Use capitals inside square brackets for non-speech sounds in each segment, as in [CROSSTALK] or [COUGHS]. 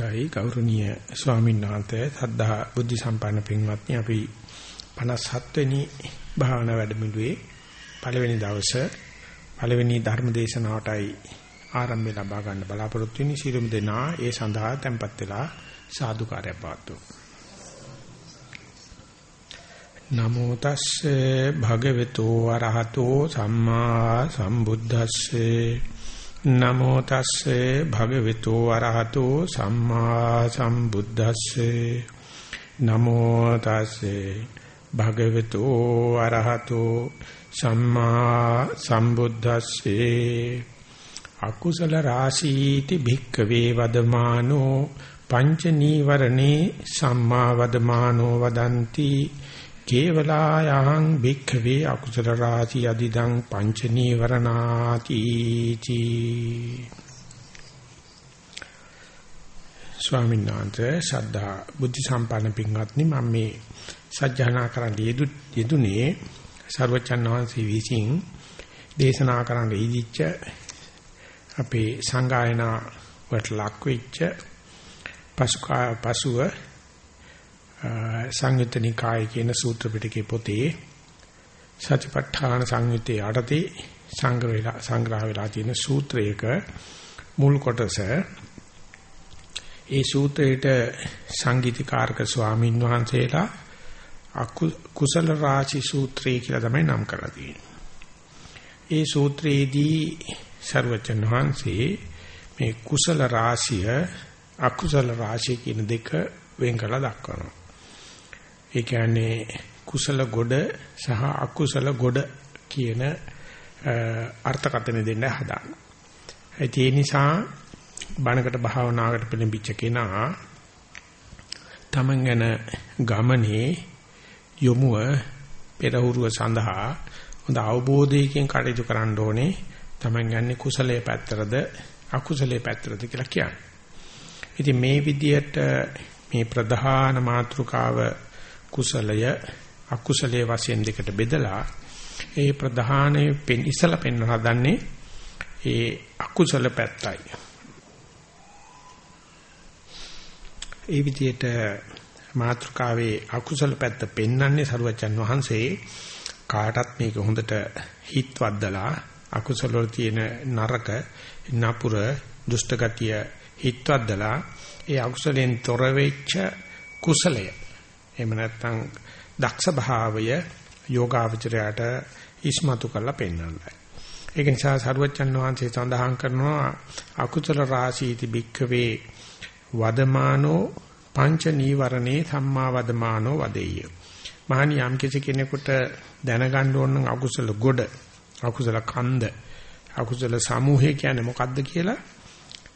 අවසරයි ගෞරවනීය ස්වාමීන් වහන්සේ සද්ධා බුද්ධ සම්පන්න පින්වත්නි අපි 57 වෙනි භාවනා වැඩමුළුවේ පළවෙනි දවසේ පළවෙනි ධර්ම දේශනාවටයි ආරම්භය ලබා ගන්න බලාපොරොත්තු වෙන්නේ. සිරුම් දෙනා ඒ සඳහා tempත් වෙලා සාදුකාරය පාතු නමෝ තස්සේ භගවතු වරහතෝ සම්මා සම්බුද්දස්සේ නමෝ තස්සේ භගවතු වරහතෝ සම්මා සම්බුද්දස්සේ. නමෝ තස්සේ භගවතු වරහතෝ සම්මා සම්බුද්දස්සේ. අකුසල රාශීති භික්කවේ වදමානෝ පංච නීවරණේ සම්මා වදමානෝ වදಂತಿ. කේවලායං භික්ඛවේ අකුසල රාශි අදිදං පංච නීවරණාති චී. ස්වාමීන් වහන්සේ ශ්‍රද්ධා බුද්ධ සම්පන්න පින්වත්නි මම මේ සජ්ජානා කරන්න යෙදුනේ සර්වචන් වහන්සේ විසින් දේශනා කරන්න ඉදිච්ච අපේ සංගායනා වට ලක් වෙච්ච පසුව සංයුත්ත නිකාය කියන සූත්‍ර පිටකේ පොතේ සතිපට්ඨාන සංයුත්තේ යටතේ සංග්‍රහ වෙලා සංග්‍රහ වෙලා තියෙන සූත්‍රයක මුල් කොටස ඒ සූත්‍රයේට සංගීතකාරක ස්වාමින් වහන්සේලා කුසල රාශි සූත්‍රය කියලා තමයි නම් කරලා තියෙන්නේ. ඒ සූත්‍රයේදී ਸਰවචන් වහන්සේ මේ කුසල රාශිය අකුසල රාශිය කියන දෙක වෙන් කරලා දක්වනවා. ඒ කියන්නේ කුසල ගොඩ සහ අකුසල ගොඩ කියන අර්ථකථන දෙන්න හදාගන්න. ඒ නිසා බණකට භාවනාවකට පිළිඹිච්ච කෙනා තමන් ගැන ගමනේ යොමුව පෙරහුරුව සඳහා හොඳ අවබෝධයකින් කටයුතු කරන්න ඕනේ. තමන් යන්නේ කුසලයේ පැත්තරද අකුසලයේ පැත්තරද කියලා කියන්නේ. ඉතින් මේ විදිහට මේ ප්‍රධාන මාතෘකාව කුසලය අකුසලයේ වශයෙන් දෙකට බෙදලා ඒ ප්‍රධානයේ පෙන් ඉසල පෙන්වන හදන්නේ ඒ අකුසල පැත්තයි. ඒ විදිහට මාත්‍රකාවේ අකුසල පැත්ත පෙන්වන්නේ සරුවචන් වහන්සේ කාටත් මේක හොඳට හිත් වද්දලා අකුසල වල තියෙන නරක නපුර දුෂ්ට ගතිය හිත් වද්දලා ඒ අකුසලෙන් තොර වෙච්ච කුසලය එහෙම නැත්නම් දක්ෂ භාවය යෝගාවචරයට ඉස්මතු කරලා පෙන්වන්නයි. ඒක නිසා සරුවචන් වහන්සේ සඳහන් කරනවා අකුසල රාශීති භික්ඛවේ වදමානෝ පංච නීවරණේ සම්මා වදමානෝ වදෙය්‍ය. මහණි යම් කිසි කෙනෙකුට දැනගන්න ඕන නම් අකුසල ගොඩ අකුසල කන්ද අකුසල සමූහය කියන්නේ මොකක්ද කියලා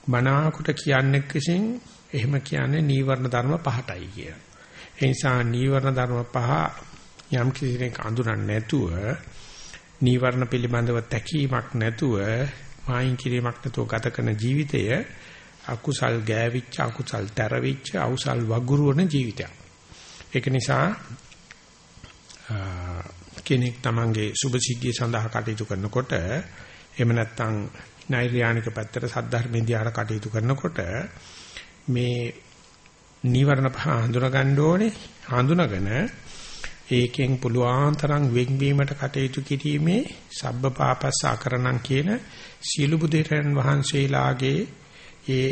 මනාවකට කියන්නේ කිසින් එහෙම කියන්නේ නීවරණ ධර්ම පහටයි කියලා. ඒ නිසා නීවරණ ධර්ම පහ යම් කිසි කෙනෙක් අඳුරන්නේ නැතුව නීවරණ පිළිබඳව තැකීමක් නැතුව මායින් කිරීමක් නැතුව ගත කරන ජීවිතය අකුසල් ගෑවිච්ච අකුසල් තරවිච්ච අවසල් වගුරුවන ජීවිතයක්. ඒක නිසා කෙනෙක් තමන්ගේ සුභ සිද්ධිය සඳහා කටයුතු කරනකොට එහෙම නැත්නම් නෛර්යානික පැත්තට සද්ධර්මෙන්දී ආර කටයුතු කරනකොට මේ නීවරණ පහ හඳුනා ගන්න ඕනේ හඳුනාගෙන ඒකෙන් පුළුවන් තරම් වෙන්වීමට කටයුතු කිරීමේ සබ්බ පාපස් ආකරණම් කියන සීල බුදුරයන් වහන්සේලාගේ ඒ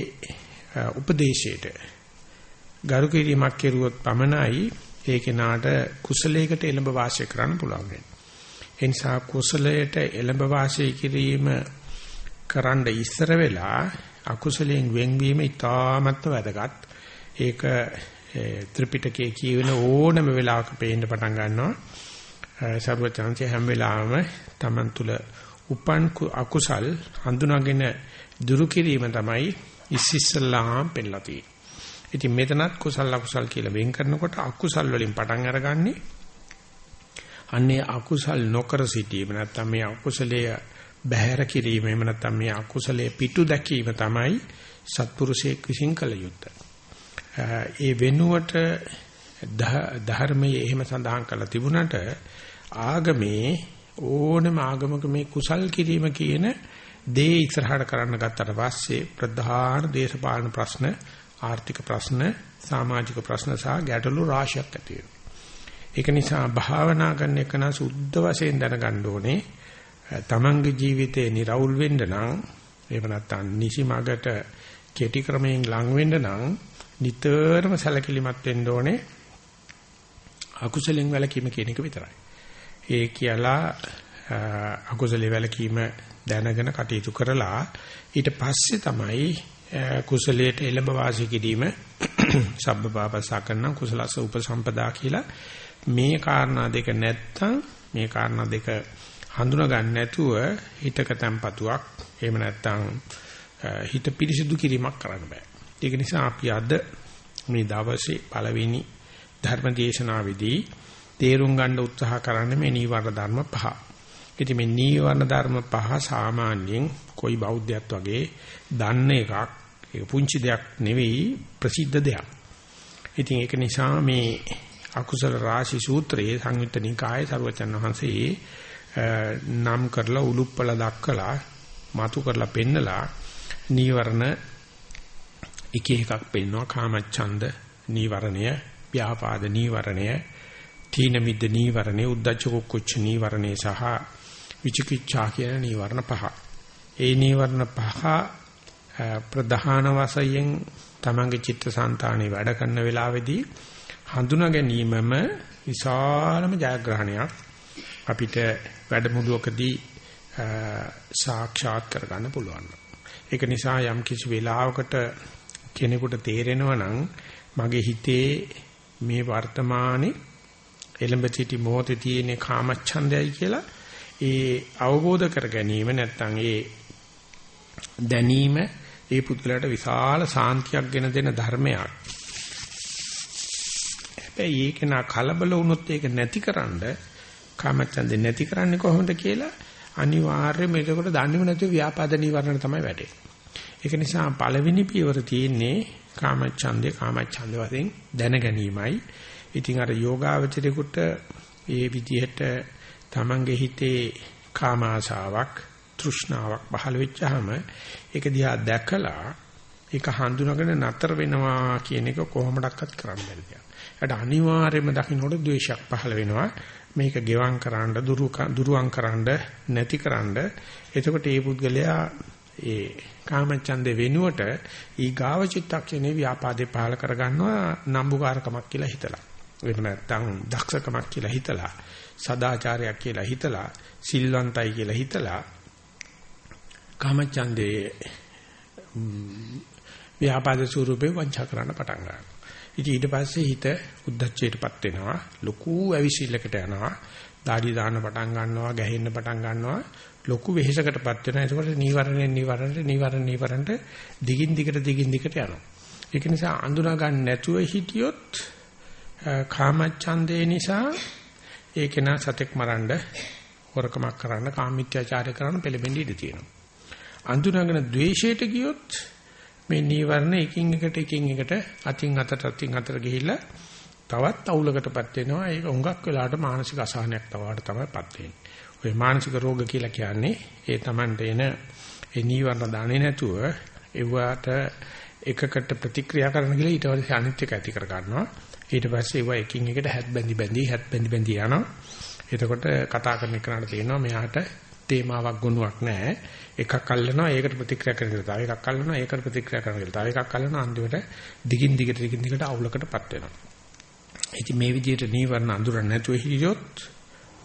උපදේශයට ගරු කිරීමක් කෙරුවොත් පමණයි ඒ කෙනාට කුසලයකට එළඹ වාසය කරන්න පුළුවන් වෙන්නේ. ඒ නිසා කුසලයට එළඹ වාසය කිරීම කරන්න ඉස්සර වෙලා අකුසලයෙන් වෙන්වීම ඉතාමත් වැදගත්. ඒක ත්‍රිපිටකයේ කියවෙන ඕනම වෙලාවක පේන්න පටන් ගන්නවා. සර්වචන්සේ හැම වෙලාවෙම Taman තුල උපන් අකුසල් හඳුනාගෙන දුරු කිරීම තමයි ඉස්සෙල්ලාම පෙන්නලා තියෙන්නේ. ඉතින් මෙතනත් කුසල අකුසල් කියලා වෙන් කරනකොට අකුසල් වලින් පටන් අරගන්නේ අන්නේ අකුසල් නොකර සිටීම නැත්නම් මේ අකුසලයේ බැහැර කිරීම එහෙම නැත්නම් මේ අකුසලයේ පිටු දැකීම තමයි සත්පුරුෂයෙක් විසින් කළ යුත්තේ. ඒ වෙනුවට ධර්මයේ එහෙම සඳහන් කරලා තිබුණට ආගමේ ඕනම ආගමක මේ කුසල් කිරීම කියන දේ ඉස්සරහට කරන්න ගත්තට පස්සේ ප්‍රධාන දේශපාලන ප්‍රශ්න ආර්ථික ප්‍රශ්න, සමාජික ප්‍රශ්න සහ ගැටලු රාශියක් ඇති වෙනවා. ඒක නිසා භාවනා කරන එක නා සුද්ධ වශයෙන් දැනගන්න ඕනේ. තමන්ගේ ජීවිතේ निराවුල් වෙන්න නම් එහෙම නැත්නම් නිසි මගට කෙටි ක්‍රමයෙන් ලං වෙන්න නම් නිතරම සැලකිලිමත් වෙන්න ඕනේ. අකුසලෙන් වැළකීම කියන එක විතරයි. ඒ කියලා අකුසලෙ වැළකීම දැනගෙන කටයුතු කරලා ඊට පස්සේ තමයි කුසලයට එළඹ වාසය කිරීම [COUGHS] සබ්බපාපසා කරන කුසලස උපසම්පදා කියලා මේ කාරණා දෙක නැත්තම් මේ කාරණා දෙක හඳුනා ගන්න නැතුව හිතක තැම්පතුවක් එහෙම නැත්තම් හිත පිරිසිදු කිරීමක් කරන්න බෑ. ඒක නිසා අපි අද මේ දවසේ පළවෙනි ධර්ම දේශනාවේදී තේරුම් ගන්න උත්සාහ කරන්නේ මේ නීවරණ ධර්ම පහ. ඉතින් මේ නීවරණ ධර්ම පහ සාමාන්‍යයෙන් કોઈ බෞද්ධයත් වගේ දන්න එකක්. ඒක පුංචි දෙයක් නෙවෙයි ප්‍රසිද්ධ දෙයක්. ඉතින් ඒක නිසා මේ අකුසල රාශි සූත්‍රයේ සංයුත්ත නිකායේ සරුවචන් වහන්සේ නම් කරලා උලුප්පල දක්කලා මතු කරලා පෙන්නලා නීවරණ එක එකක් පෙන්නවා කාමච්ඡන්ද නීවරණය ව්‍යාපාද නීවරණය තීන මිද්ද නීවරණය උද්ධච්ච කුච්ච නීවරණය සහ විචිකිච්ඡා කියන නීවරණ පහ. ඒ නීවරණ පහ ප්‍රධාන වශයෙන් තමන්ගේ චිත්තසංතානෙ වැඩ කරන වෙලාවේදී හඳුනා ගැනීමම විශාලම ජයග්‍රහණයක් අපිට වැඩමුළුවකදී සාක්ෂාත් කරගන්න පුළුවන්. ඒක නිසා යම් කිසි වෙලාවකට කෙනෙකුට තේරෙනවා නම් මගේ හිතේ මේ වර්තමානයේ එළඹ සිටි මොහොතේ තියෙන කාමච්ඡන්දයයි කියලා ඒ අවබෝධ කර ගැනීම නැත්නම් ඒ දැනීම ඒ පුද්ගලයාට විශාල සාන්තියක් ගෙන දෙන ධර්මයක්. හැබැයි ඒක නා කලබල වුණොත් ඒක නැතිකරන්න කාමච්ඡන්දේ නැති කරන්නේ කොහොමද කියලා අනිවාර්යයෙන්ම ඒකට දන්නේම නැතුව ව්‍යාපාද නිවරණ තමයි වැටෙන්නේ. ඒක නිසා පළවෙනි පියවර තියෙන්නේ කාමච්ඡන්දේ කාමච්ඡන්ද වශයෙන් දැන ගැනීමයි. ඉතින් අර යෝගාවචරේකට ඒ විදිහට තමන්ගේ හිතේ කාම ආශාවක් තෘෂ්ණාවක් පහළ වෙච්චාම ඒක දිහා දැකලා ඒක හඳුනාගෙන නතර වෙනවා කියන එක කොහොමඩක්වත් කරන්න බැරි දෙයක්. ඒකට අනිවාර්යයෙන්ම දකින්නකොට ද්වේෂයක් පහළ වෙනවා. මේක ගෙවම් කරන්න දුරුවන් කරන්න නැතිකරන්න එතකොට මේ පුද්ගලයා ඒ කාමචන්දේ වෙනුවට ඊ ගාව චිත්තක්ෂණේ ව්‍යාපාදේ පහල කරගන්නවා නම්බුකාරකමක් කියලා හිතලා. එහෙම නැත්නම් දක්ෂකමක් කියලා හිතලා, සදාචාරයක් කියලා හිතලා, සිල්වන්තයි කියලා හිතලා කාමචන්දේ ව්‍යාපාද ස්වරූපේ වංචා කරන්න පටන් ගන්නවා. ඉතින් ඊට පස්සේ හිත උද්දච්චයටපත් වෙනවා ලොකු ඇවිසිල්ලකට යනවා දාඩි දාන්න පටන් ගන්නවා ගැහෙන්න පටන් ගන්නවා ලොකු වෙහෙසකටපත් වෙනවා එතකොට නීවරණෙන් නීවරණට නීවරණ නීවරණට දිගින් දිගට දිගින් දිගට යනවා ඒක නිසා අඳුනා ගන්න නැතුව හිටියොත් කාමච්ඡන්දේ නිසා ඒක නා සතෙක් මරන්න හොරකමක් කරන්න කාමීත්‍යාචාරය කරන්න පෙළඹෙන්න ඉඩ තියෙනවා අඳුනාගෙන ද්වේෂයට ගියොත් මේ නීවරණ එකින් එකට එකින් එකට අතින් අතට අතින් අතට ගිහිල්ලා තවත් අවුලකටපත් වෙනවා. ඒක හුඟක් වෙලාවට මානසික අසහනයක් තවට තමයිපත් වෙන්නේ. ඔය මානසික රෝග කියලා කියන්නේ ඒ Tamante එන ඒ නීවරණ දාන්නේ නැතුව ඒවට එකකට ප්‍රතික්‍රියා කරන කියලා ඊට පස්සේ අනිත් එක ඇති කර ගන්නවා. ඊට පස්සේ ඒවා එකින් එකට හැත් බැඳි බැඳි හැත් බැඳි බැඳි යනවා. එතකොට කතා කරන එකට තේරෙනවා මෙයාට තේමාවක් ගුණයක් නැහැ. එකක් අල්ලනවා ඒකට ප්‍රතික්‍රියා කරනවා. තව එකක් අල්ලනවා ඒකට ප්‍රතික්‍රියා කරනවා. තව එකක් අල්ලනවා අන්තිමට දිගින් දිගට දිගින් දිගට අවුලකටපත් වෙනවා. ඉතින් මේ විදිහට නීවරණ අඳුරන්නේ නැතුව හිටියොත්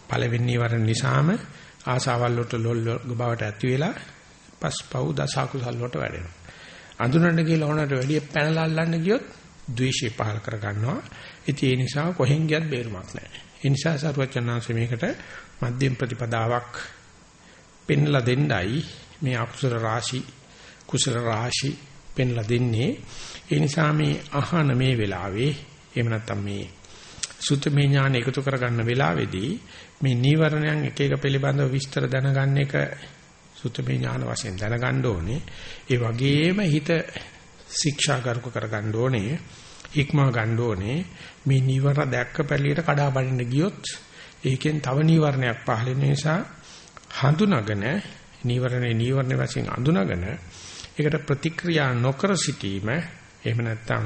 පළවෙනි නීවරණ නිසාම ආසාවල් වලට ලොල් බවට ඇති වෙලා පස්පව් දසකුසල් වලට වැඩෙනවා. අඳුරන්න කියලා ඕනට වැඩි පැනලා අල්ලන්න ගියොත් ද්වේෂය පහල කර ගන්නවා. ඉතින් ඒ නිසා කොහෙන් ගියත් බේරුමක් නැහැ. ඒ නිසා සරුවචනාංශ මේකට මධ්‍යම ප්‍රතිපදාවක් පෙන්ලා දෙන්නයි මේ අකුසල රාශි කුසල රාශි පෙන්ලා දෙන්නේ. ඒ නිසා මේ අහන මේ වෙලාවේ එහෙම නැත්නම් මේ සුතමේ ඥාන එකතු කරගන්න වෙලාවේදී මේ නීවරණයන් එක එක පිළිබඳව විස්තර දැනගන්න එක සුතමේ ඥාන වශයෙන් දැනගන්න ඕනේ. ඒ වගේම හිත ශික්ෂාගරුක කරගන්න ඕනේ. ඉක්මව ගන්න ඕනේ. මේ නීවර දැක්ක පැලියට කඩා බලින්න ගියොත් ඒකෙන් තව නීවරණයක් පහළ වෙන නිසා හඳුනාගෙන නීවරණේ නීවරණ වශයෙන් අඳුනාගෙන ඒකට ප්‍රතික්‍රියා නොකර සිටීම එහෙම නැත්නම්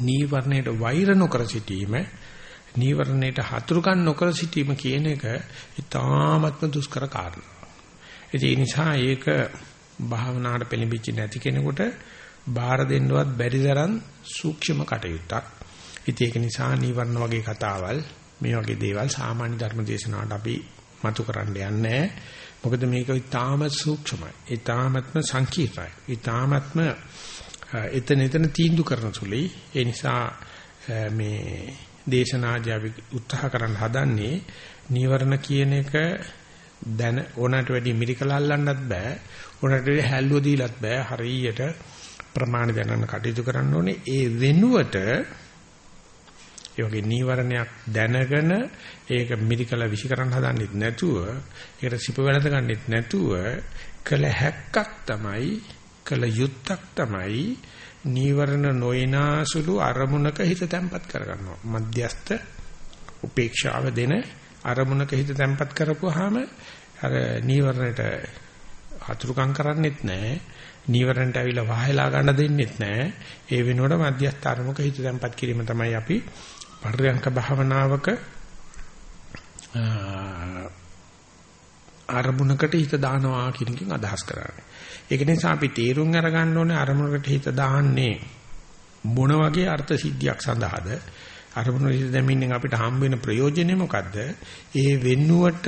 නීවරණයට වෛර නොකර සිටීම නීවරණයට හතුරුකම් නොකර සිටීම කියන එක ඉතාමත්ම දුෂ්කර කාරණා. ඒ නිසා ඒක භාවනාවට පෙළඹිච්ච නැති කෙනෙකුට බාර දෙන්නවත් බැරි තරම් සූක්ෂම කටයුත්තක්. ඉතින් ඒක නිසා නීවරණ වගේ කතාවල් මේ වගේ දේවල් සාමාන්‍ය ධර්ම දේශනාවට අපි මතු කරන්න යන්නේ මොකද මේක ඊටාම සූක්ෂමයි. ඊටාමත්ම සංකීර්ණයි. ඊටාමත්ම එතන එතන තීන්දුව කරන සුළුයි. ඒ නිසා මේ දේශනාදී අපි උත්සාහ කරන්න හදන්නේ නීවරණ කියන එක දැන ඕනට වැඩි මිරිකල අල්ලන්නත් බෑ. ඕනට වැඩි හැල්ලුව දීලත් බෑ. හරියට ප්‍රමාණ දැනන කටයුතු කරන්න ඕනේ. ඒ වෙනුවට ඒ වගේ නීවරණයක් දැනගෙන ඒක මිරිකල විශ් කරන්න හදන්නෙත් නැතුව ඒකට සිප වෙනද ගන්නෙත් නැතුව කළ හැක්කක් තමයි කළ යුත්තක් තමයි නීවරණ නොයනාසුළු අරමුණක හිත තැම්පත් කරගන්නවා. මධ්‍යස්ත උපේක්ෂාව දෙන අරමුණක හිත තැම්පත් කරපුවාම අර නීවරණයට අතුරුකම් කරන්නෙත් නැහැ නීවරණට ඇවිල්ලා වහයලා ගන්න දෙන්නෙත් නැහැ ඒ වෙනුවට මධ්‍යස්ථ අරමුණක හිත තැම්පත් කිරීම තමයි අපි පරියංක භාවනාවක අරමුණකට හිත දානවා කියන එකෙන් අදහස් කරන්නේ. ඒක නිසා අපි තීරුම් අරගන්න ඕනේ අරමුණකට හිත දාන්නේ මොන වගේ අර්ථ සිද්ධියක් සඳහාද? අරමුණ හිත දැමීමෙන් අපිට හම්බ වෙන ප්‍රයෝජනෙ මොකද්ද? ඒ වෙන්නුවට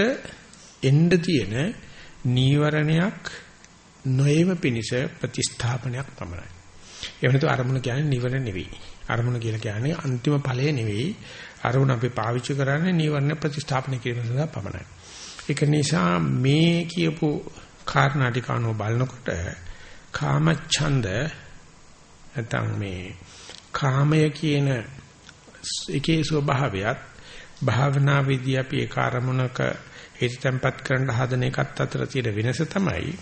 එන්න තියෙන නීවරණයක් නොයම පිනිස ප්‍රතිස්ථාපනයක් පමණයි. එහෙම නැතු අරමුණ කියන්නේ නිවන නෙවෙයි. අරමුණ කියලා කියන්නේ අන්තිම ඵලය නෙවෙයි. අරමුණ අපි පාවිච්චි කරන්නේ නිවර්ණ ප්‍රතිස්ථාපන කිරීම සඳහා පමණයි. ඒක නිසා මේ කියපු කාරණා ටික අනුව බලනකොට කාමච්ඡන්ද නැත්නම් මේ කාමය කියන එකේ ස්වභාවයත් භාවනා විදී අපි ඒ කාර්මුණක හිත තැම්පත් කරන්න හදන එකත් අතර තියෙන වෙනස තමයි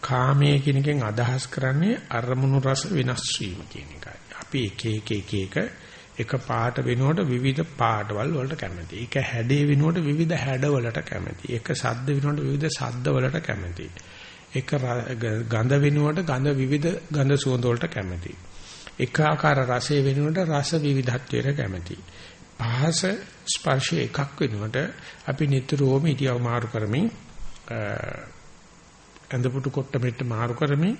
කාමයේ කියන එකෙන් අදහස් කරන්නේ අරමුණු රස වෙනස් වීම කියන එකයි. අපි එක එක එක එක එක පාට වෙනකොට විවිධ පාටවල් වලට කැමති. එක හැඩේ වෙනකොට විවිධ හැඩවලට කැමති. එක ශබ්ද වෙනකොට විවිධ ශබ්ද වලට කැමති. එක ගඳ වෙනකොට ගඳ විවිධ ගඳ සුවඳ වලට කැමති. එක ආකාර රසය වෙනකොට රස විවිධත්වයට කැමති. පහස ස්පර්ශය එකක් වෙනකොට අපි නිතරම ඉතිව මාරු කරමින් ඇඳපුටු කොට්ට මෙට්ට මාරු කරමින්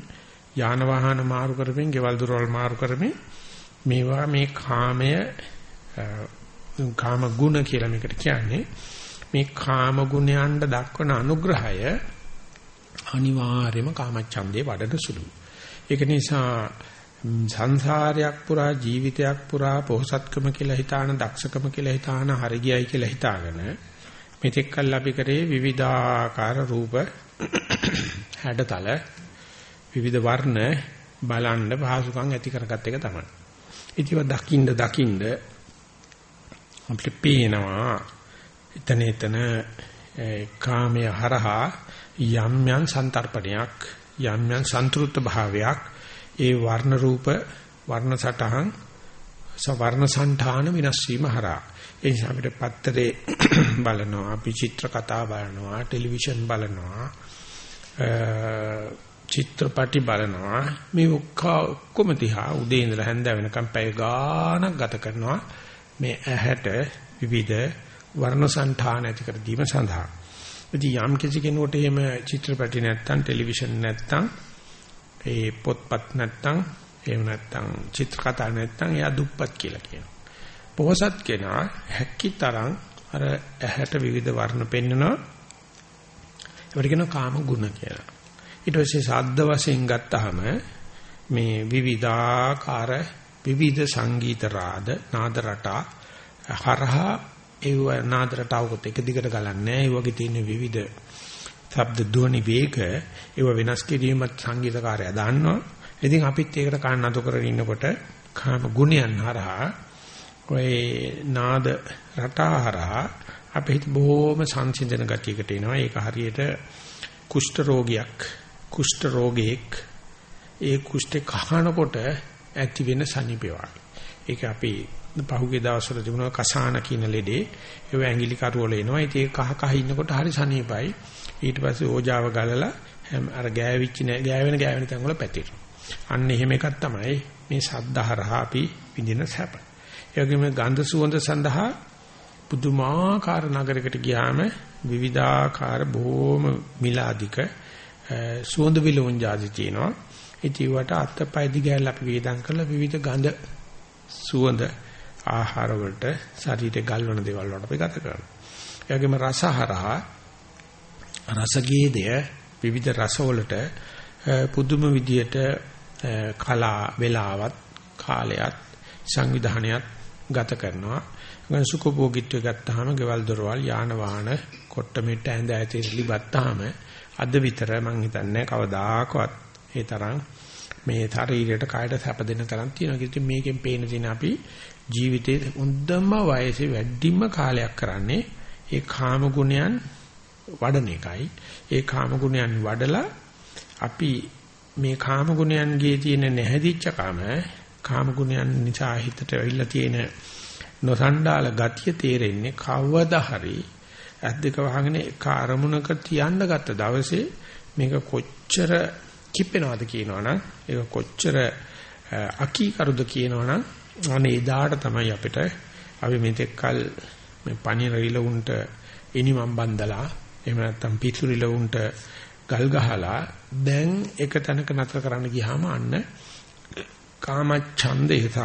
යාන වාහන මාරු කරමින් ගෙවල් දොරවල් මාරු කරමින් මේවා මේ කාමය කාම ගුණ කියලා මේකට කියන්නේ මේ කාම ගුණයන්ට දක්වන අනුග්‍රහය අනිවාර්යයෙන්ම කාමච්ඡන්දේ වඩන සුළු. ඒක නිසා සංසාරයක් පුරා ජීවිතයක් පුරා පොහසත්කම කියලා හිතාන දක්ෂකම කියලා හිතාන හරියයි කියලා හිතාගෙන මෙතෙක් කල් අපි කරේ විවිධාකාර රූප හැඩතල විවිධ වර්ණ බලන්න පහසුකම් ඇති කරගත් එක තමයි. ඉතිව දකින්න දකින්න අපිට පේනවා එතන එතන කාමයේ හරහා යම් යම් සන්තරපණයක් යම් යම් සන්තුෂ්ත භාවයක් ඒ වර්ණ රූප වර්ණ සටහන් සවර්ණ සංඨාන විනාශ වීම හරහා. ඒ නිසා අපිට පත්තරේ [COUGHS] බලනවා අපි චිත්‍ර කතා බලනවා ටෙලිවිෂන් බලනවා චිත්‍රපටි බලනවා මේ ඔක්කොම තියා උදේ ඉඳලා හැන්ද වෙනකම් පැය ගාණක් ගත කරනවා මේ ඇහැට විවිධ වර්ණ සංඨාන ඇති කර දීම සඳහා. ඉතින් යම් කිසි කෙනෙකුට එහෙම චිත්‍රපටි නැත්තම් ටෙලිවිෂන් නැත්තම් ඒ පොත්පත් නැත්තම් එහෙම නැත්තම් චිත්‍ර කතා නැත්තම් එයා දුප්පත් කියලා කියනවා. පොහසත් කෙනා හැක්කිතරම් අර ඇහැට විවිධ වර්ණ පෙන්වනවා. ඒවට කියනවා කාම ගුණ කියලා. ඊට පස්සේ ශබ්ද වශයෙන් ගත්තාම මේ විවිධාකාර විවිධ සංගීත රාද නාද රටා හරහා ඒ නාද රටාවකට එක දිගට ගලන්නේ ඒ වගේ තියෙන විවිධ ශබ්ද ධ්වනි වේග ඒව වෙනස් කිරීමත් සංගීතකාරයා දන්නවා. ඉතින් අපිත් ඒකට කන්න අතු කරගෙන ඉන්නකොට කාම ගුණයන් හරහා ඔය නාද රටා හරහා අපේ හිත බොහොම සංසිඳන ගතියකට එනවා. ඒක හරියට කුෂ්ඨ රෝගියක් කුෂ්ඨ රෝගියෙක් ඒ කුෂ්ඨේ කහනකොට ඇති වෙන සනීපේවා. ඒක අපි පහුගිය දවස්වල තිබුණා කසාන කියන ලෙඩේ ඒ ඇඟිලි කරුවල එනවා. ඉතින් ඒක කහ කහ ඉන්නකොට හරි සනීපයි. ඊට පස්සේ ඕජාව ගලලා අර ගෑවිච්ච නෑ ගෑවෙන ගෑවෙන තැන් වල පැතිරෙනවා. අන්න එහෙම එකක් තමයි මේ සද්ධාහරහා අපි විඳින සැප. ඒ වගේම ගන්ධ සුවඳ සඳහා පුදුමාකාර නගරයකට ගියාම විවිධාකාර බොහොම මිලාදික සුවඳ විලවුන් જાති තියෙනවා. ඉතින් වට අත්පය දිගහැරලා අපි වේදම් කරලා විවිධ ගඳ සුවඳ ආහාර වලට ශරීරේ ගල්වන දේවල් වලට අපි ගත කරනවා. ඒ වගේම රසහරහා රසගේදය විවිධ රස වලට පුදුම විදියට කලා වේලාවත් කාලයත් සංවිධානයත් ගත කරනවා. ගන් සුඛභෝගීත්වය ගත්තාම ගෙවල් දොරවල් යාන වාහන කොට්ට මෙට්ට ඇඳ ඇතේ ලිබත්තාම අද විතර මං හිතන්නේ කවදාකවත් ඒ තරම් මේ ශරීරයට කායට සැප දෙන තරම් තියෙනවා. ඉතින් මේකෙන් පේන තියෙන අපි ජීවිතේ හොඳම වයසේ වැඩිම කාලයක් කරන්නේ ඒ කාම ගුණයන් වඩන එකයි. ඒ කාම ගුණයන් වඩලා අපි මේ කාම ගුණයන්ගේ තියෙන නැහැදිච්ච කම කාම ගුණයන් නිසා හිතට ඇවිල්ලා තියෙන නොසණ්ඩාල ගතිය තේරෙන්නේ කවදා හරි ඇද්දක වහගෙන එක අරමුණක තියන්න ගත්ත දවසේ මේක කොච්චර කිපෙනවද කියනවනම් ඒක කොච්චර අකීකරුද කියනවනම් අනේ එදාට තමයි අපිට අපි මෙතෙක්කල් මේ පණිරිල උන්ට ඉනිමම් බන්දලා එහෙම නැත්නම් පිටුරිල උන්ට ගල් ගහලා දැන් එක තැනක නතර කරන්න ගියාම අන්න කාමච්ඡන්දය සහ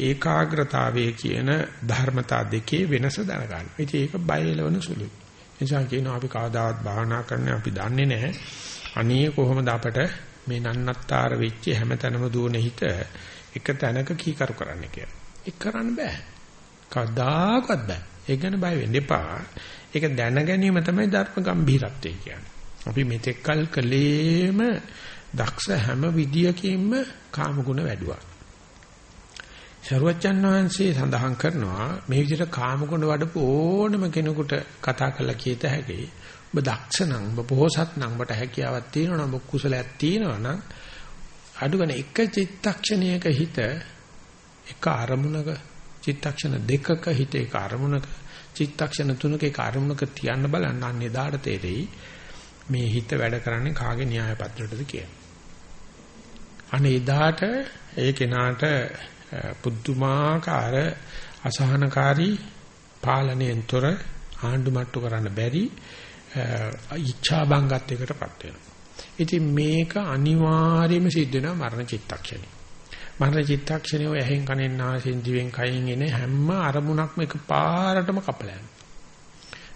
ඒකාග්‍රතාවය කියන ධර්මතා දෙකේ වෙනස දැනගන්න. ඉතින් ඒක බයලවන සුළුයි. නිසා කියනවා අපි කවදාවත් භාවනා කරන්න අපි දන්නේ නැහැ. අනේ කොහොමද අපට මේ නන්නත්තර වෙච්ච හැමතැනම දුවන හිත එක තැනක කීකරු කරන්න කියලා. ඒක කරන්න බෑ. කවදාකවත් බෑ. ඒක ගැන බය වෙන්න එපා. ඒක දැන ගැනීම තමයි ධර්ම ගම්භීරත්වය කියන්නේ. අපි මෙතෙක්කල් කලේම දක්ෂ හැම විදියකින්ම කාම ගුණ වැඩුවා. ශරුවච්චන් වහන්සේ සඳහන් කරනවා මේ විදිහට කාම ගුණ වඩපු ඕනම කෙනෙකුට කතා කරලා කියත හැකි. ඔබ දක්ෂ නම් ඔබ පොහසත් නම් ඔබට හැකියාවක් තියෙනවා නම් ඔබ කුසලයක් තියෙනවා නම් අඩුගන එක චිත්තක්ෂණයක හිත එක අරමුණක චිත්තක්ෂණ දෙකක හිත එක අරමුණක චිත්තක්ෂණ තුනක එක අරමුණක තියන්න බලන්න අන්න එදාට තේරෙයි මේ හිත වැඩ කරන්නේ කාගේ න්‍යාය පත්‍රයටද කියලා. අනේ එදාට ඒ කෙනාට පුදුමාකාර අසහනකාරී පාලනයෙන් තොර ආණ්ඩු මට්ටු කරන්න බැරි ඉච්ඡා බංගත්වයකටපත් වෙනවා. ඉතින් මේක අනිවාර්යයෙන්ම සිද්ධ වෙනවා මරණ චිත්තක්ෂණේ. මරණ චිත්තක්ෂණේ ඔය ඇහෙන් කනෙන් නාසයෙන් දිවෙන් කයින් එන හැම අරමුණක්ම එකපාරටම කපලා යනවා.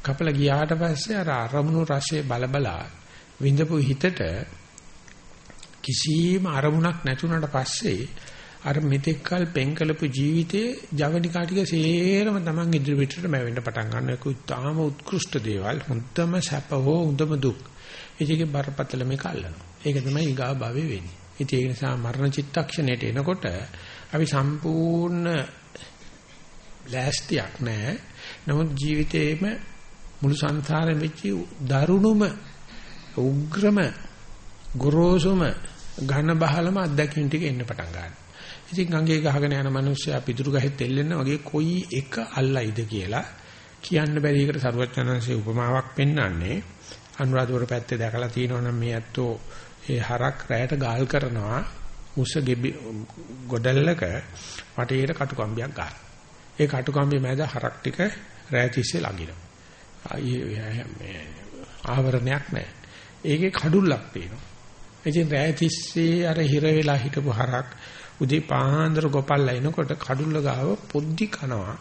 කපලා ගියාට පස්සේ අර අරමුණු රසයේ බලබලා විඳපු හිතට කිසිම අරමුණක් නැතුණට පස්සේ අර මෙතෙක්කල් පෙන්කලපු ජීවිතයේ ජවනිකා ටික සේරම Taman ඉදිරි පිටට මැවෙන්න පටන් ගන්න එක උත්තාම උත්කෘෂ්ඨ දේවල්. හොඳම සැප හෝ හොඳම දුක්. ඒකේ බරපතල මේක අල්ලනවා. ඒක තමයි ඊගා භවෙ වෙන්නේ. ඉතින් ඒ නිසා මරණ චිත්තක්ෂණයට එනකොට අපි සම්පූර්ණ ලෑස්තියක් නැහැ. නමුත් ජීවිතේම මුළු සංසාරෙම වෙච්ච දරුණුම උග්‍රම ගොරෝසුම ඝන බහලම අත්දැකීම් ටික එන්න පටන් ගන්නවා. ඉතින් ගංගේ ගහගෙන යන මිනිස්සයා පිටුරු ගහෙත් එල්ලෙන්න වගේ කොයි එක අල්ලයිද කියලා කියන්න බැරි එකට සරුවචනන්සේ උපමාවක් පෙන්වන්නේ අනුරාධපුර පැත්තේ දැකලා තියෙනවනම් මේ ඇත්තෝ ඒ හරක් රැයට ගාල් කරනවා උස ගොඩල්ලක වටේට කටුකම්බියක් ගන්න. ඒ කටුකම්බිය මැද හරක් ටික රැය තිස්සේ ළඟිනවා. ආවරණයක් නැහැ. ඒකේ කඩුල්ලක් තියෙනවා. ඉතින් රැය තිස්සේ අර හිර වෙලා හිටපු හරක් උදේ පාන්දර ගොපල්ලා එනකොට කඩුල්ල ගාව පොද්දි කනවා.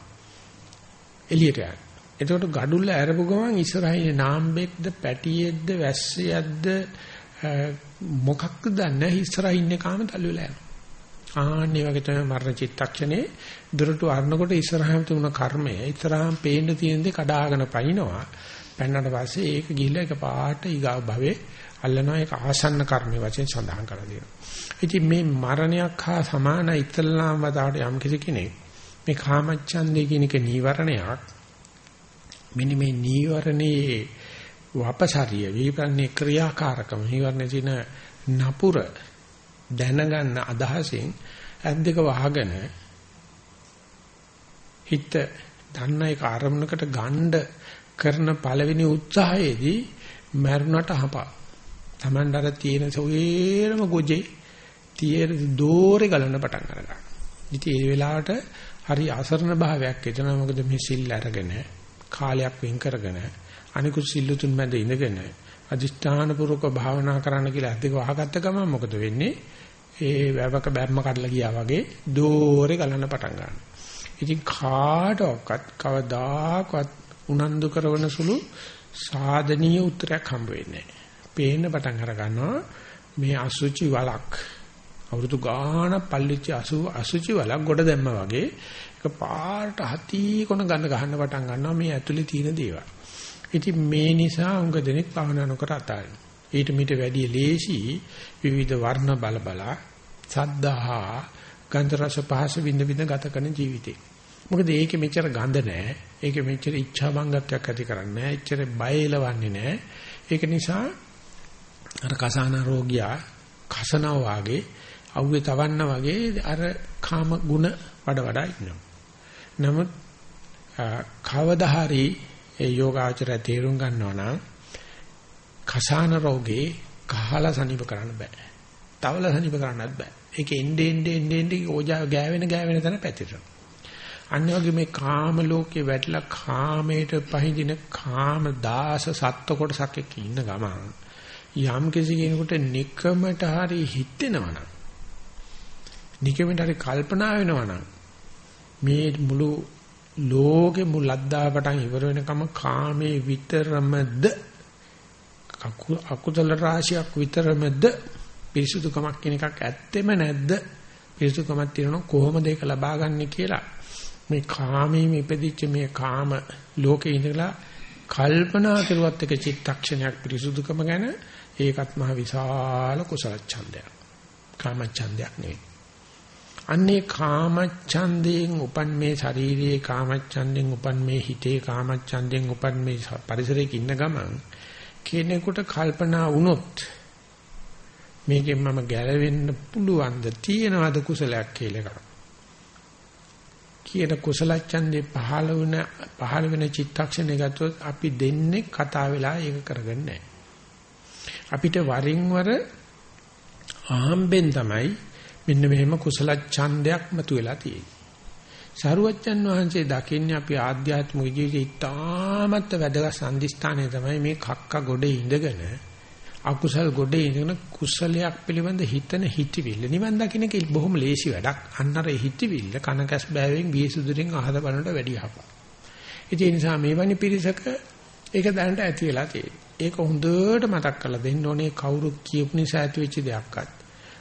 එළියට යන. එතකොට ගඩුල්ල ඇරපු ගමන් ඉස්සරහින් නාම්බෙක්ද පැටියෙක්ද වැස්සයක්ද මොකක්ද දන්නේ ඉස්සරහින් ඉන්න කාම තල්ලු වෙලා යනවා. ආන්නේ වගේ තමයි මරණ චිත්තක්ෂණේ දුරට වරනකොට ඉස්සරහම තිබුණ කර්මය ඉස්සරහම පේන්න තියෙන දේ කඩාගෙන පනිනවා. පෙන්නට පස්සේ ඒක ගිහිල්ලා එක පාට ඊගාව භවේ අල්ලනවා ඒක ආසන්න කර්මයේ වශයෙන් සඳහන් කරලා දෙනවා. ඉතින් මේ මරණයක් හා සමාන ඉතල්ලාම් වදාට යම් කිසි කෙනෙක් මේ කාමච්ඡන්දේ කියන එක නීවරණයක් මෙන්න මේ නීවරණේ වපසරිය විපන්නේ ක්‍රියාකාරකම නීවරණේ තියෙන නපුර දැනගන්න අදහසින් ඇද්දක වහගෙන හිත දන්න එක ආරමුණකට ගණ්ඩ කරන පළවෙනි උත්සාහයේදී මරුණට අහපා. Tamandara තියෙන සොයේරම ගොජේ තියේ දෝරේ ගලන පටන් ගන්නවා. ඉතින් ඒ වෙලාවට හරි අසරණ භාවයක් එතනවා මොකද මේ සිල් අරගෙන කාලයක් වෙන් කරගෙන අනිකුත් සිල්ලුතුන් මැද ඉඳගෙන අදිෂ්ඨාන පූර්වක භාවනා කරන්න කියලා අද්දක වහගත්ත ගමන් මොකද වෙන්නේ? ඒ වැවක බැම්ම කඩලා ගියා වගේ දෝරේ ගලන්න පටන් ගන්නවා. ඉතින් කාටවත් කවදාකවත් උනන්දු කරන සුළු සාධනීය උත්තරයක් හම්බ වෙන්නේ නැහැ. පේන්න පටන් අර ගන්නවා මේ අසුචි වලක් අවුරුදු ගාන පල්ලිච්ච අසු අසුචි වලක් ගොඩ දැම්ම වගේ එක පාට හති කොන ගන්න ගහන්න පටන් ගන්නවා මේ ඇතුලේ තියෙන දේවල්. ඉතින් මේ නිසා උඟ දෙනෙක් භවනා නොකර අතාරින. ඊට මිට වැඩි ලේසි විවිධ වර්ණ බල බලා සද්දාහා ගන්ධ රස පහස විඳ විඳ ගත කරන ජීවිතේ. මොකද ඒකේ මෙච්චර ගඳ නැහැ. ඒකේ මෙච්චර ඉච්ඡා බංගත්වයක් ඇති කරන්නේ නැහැ. එච්චර බය එලවන්නේ නැහැ. ඒක නිසා අර කසාන රෝගියා කසනවා වාගේ අවුවේ තවන්න වගේ අර කාම ගුණ වඩ වඩා ඉන්නවා. නමුත් කවදා හරි ඒ යෝගාචරය තේරුම් ගන්නවා නම් කසාන රෝගේ කහලා සනීප කරන්න බෑ. තවල සනීප කරන්නත් බෑ. ඒක එන්නේ එන්නේ එන්නේ ඕජා ගෑවෙන ගෑවෙන තැන පැතිරෙනවා. අන්නේ වගේ මේ කාම ලෝකේ වැටලා කාමයට පහඳින කාම දාස සත්ත්ව කොටසක් එක්ක ඉන්න ගමන් යම් කිසි කෙනෙකුට නිකමට හරි හිතෙනවනම් නිකමට හරි කල්පනා වෙනවනම් මේ මුළු ලෝකෙ මුලද්දා පටන් ඉවර වෙනකම කාමේ විතරමද අකුසල රාශියක් විතරමද පිරිසුදුකමක් කියන එකක් ඇත්තෙම නැද්ද? පිරිසුදුකමක් තියෙනවා කොහොමද ඒක ලබාගන්නේ කියලා? මේ කාමයේ ඉපදිච්ච මේ කාම ලෝකේ ඉඳලා කල්පනා කරුවත් එක චිත්තක්ෂණයක් පිරිසුදුකම ගැන ඒකත් මහ විශාල කුසල ඡන්දයක්. කාම ඡන්දයක් නෙවෙයි. අන්නේ කාමච්ඡන්දයෙන් උපන් මේ ශාරීරියේ කාමච්ඡන්දයෙන් උපන් මේ හිතේ කාමච්ඡන්දයෙන් උපන් මේ පරිසරයක ඉන්න ගමන් කෙනෙකුට කල්පනා වුණොත් මේකෙන් මම ගැලවෙන්න පුළුවන්ද තියෙනවද කුසලයක් කියලා එකක්. කියන කුසල ඡන්දේ පහළ වුණ පහළ වෙන චිත්තක්ෂණය ගත්තොත් අපි දෙන්නේ කතා වෙලා ඒක කරගන්නේ අපිට වරින් වර ආම්බෙන් තමයි මෙන්න මෙහෙම කුසල ඡන්දයක් මතුවලා තියෙන්නේ. සරුවච්චන් වහන්සේ දකින්නේ අපි ආධ්‍යාත්මික ජීවිතේ ඉතාමත් වැදගත් සම්දිස්ථානය තමයි මේ කක්ක ගොඩේ ඉඳගෙන අකුසල් ගොඩේ ඉඳගෙන කුසලයක් පිළිබඳ හිතන හිතවිල්ල. නිවන් දකින්න කි බොහොම ලේසි වැඩක්. අන්නර හිතවිල්ල කනකස් බෑවෙන් වියසුදුරින් අහද බලනට වැඩි යහපක් ඉතින් ඒ නිසා මේ වනි පිරිසක ඒක දැනට ඇති වෙලා තියෙන්නේ ඒක හොඳට මතක් කරලා දෙන්න ඕනේ කවුරුත් කියපු නිසා ඇති වෙච්ච දෙයක්වත්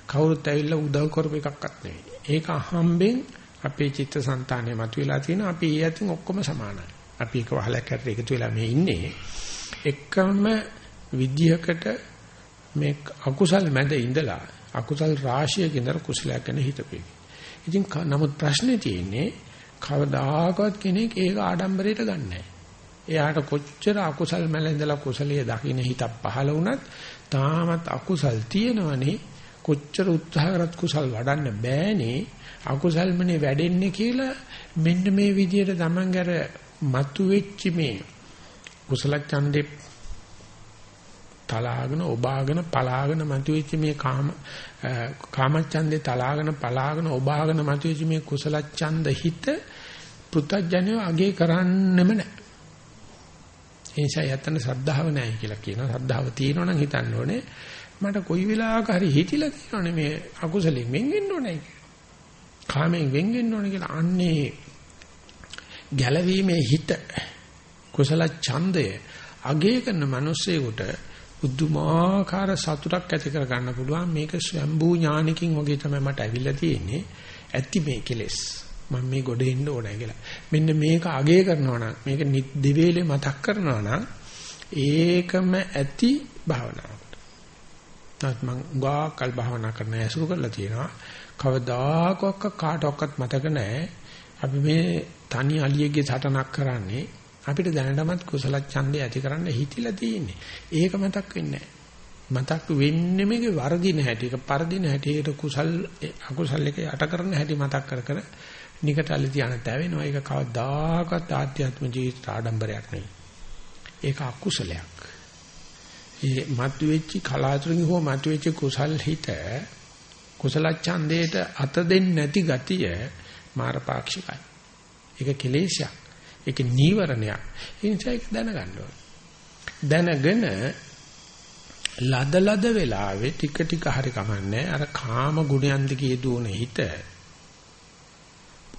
කවුරුත් ඇවිල්ලා උදව් කරපු එකක්වත් නෙවෙයි ඒක අහම්බෙන් අපේ චිත්තසංතානය මතුවලා තියෙන අපි ඒ අතින් ඔක්කොම සමානයි අපි එක වහලක් හැට එකතු වෙලා මේ ඉන්නේ එකම විද්‍යකට මේ අකුසල් මැද ඉඳලා අකුසල් රාශියකින් දර කුසලයක් ගැන හිතපේ. ඉතින් නමුත් ප්‍රශ්නේ තියෙන්නේ කවදාකවත් කෙනෙක් ඒක ආඩම්බරයට ගන්නෑ. එයාට කොච්චර අකුසල් මැල ඉඳලා කුසලයේ දකින්න හිතක් පහළ වුණත් තාමත් අකුසල් තියෙනවනේ කොච්චර උත්සාහ කරත් කුසල් වඩන්න බෑනේ අකුසල්මනේ වැඩෙන්නේ කියලා මෙන්න මේ විදිහට තමන්ගර මතු වෙච්ච මේ කුසල ඡන්දේ තලාගෙන ඔබාගෙන පලාගෙන මතුවෙච්ච මේ කාම කාමච්ඡන්දේ තලාගෙන පලාගෙන ඔබාගෙන මතුවෙච්ච මේ කුසල ඡන්ද හිත පෘතජ්ජනය අගේ කරන්නෙම නැහැ. ඒ නිසා යතන සද්ධාව නැහැ කියලා කියනවා. සද්ධාව තියෙනවා නම් හිතන්න ඕනේ. මට කොයි වෙලාවක හරි හිතිලා තියෙනවනේ මේ අකුසලෙන් වෙන් වෙන්න ඕනේ කියලා. කාමෙන් වෙන් වෙන්න ඕනේ කියලා. අන්නේ ගැලවීමේ හිත කුසල ඡන්දය අගේ කරන මිනිස්සෙකුට බුද්ධමාකාර සතුටක් ඇති කර ගන්න පුළුවන්. මේක ස්වයම්බූ ඥානකින් වගේ තමයි මට ඇවිල්ලා තියෙන්නේ. ඇති මේ කෙලෙස්. මම මේ ගොඩ එන්න ඕනේ කියලා මෙන්න මේක අගය කරනවා නම් මේක දිවේලේ මතක් කරනවා නම් ඒකම ඇති භාවනාවට නැත් මං උගාකල් භාවනා කරන්න ඇසුරු කරලා තියෙනවා කවදාකවත් කාටවත් මතක නැහැ අපි මේ තනි අලියෙක්ගේ සටනක් කරන්නේ අපිට දැනටමත් කුසල ඡන්දය ඇති කරන්න හිතිලා තියෙන්නේ. ඒක මතක් වෙන්නේ මතක් වෙන්නේ මේකේ වර්ධින හැටි. ඒක පරදින හැටි. ඒක කුසල් අකුසල් එක යට කරන හැටි මතක් කර කර නිකටල්ලි තියන තැවෙනවා. ඒක කවදාකවත් ආධ්‍යාත්ම ජීවිත ආඩම්බරයක් නෙවෙයි. ඒක අකුසලයක්. ඒ මතුවෙච්ච කලාතුරකින් හෝ මතුවෙච්ච කුසල් හිත කුසල ඡන්දයට අත දෙන්නේ නැති ගතිය මාරපාක්ෂිකයි. ඒක කෙලේශයක්. ඒක නීවරණයක්. ඒ නිසා ඒක දැනගන්න ඕනේ. දැනගෙන ලද ලද වෙලාවේ ටික ටික හරි කමන්නේ අර කාම ගුණයන් දිගේ දුවන හිත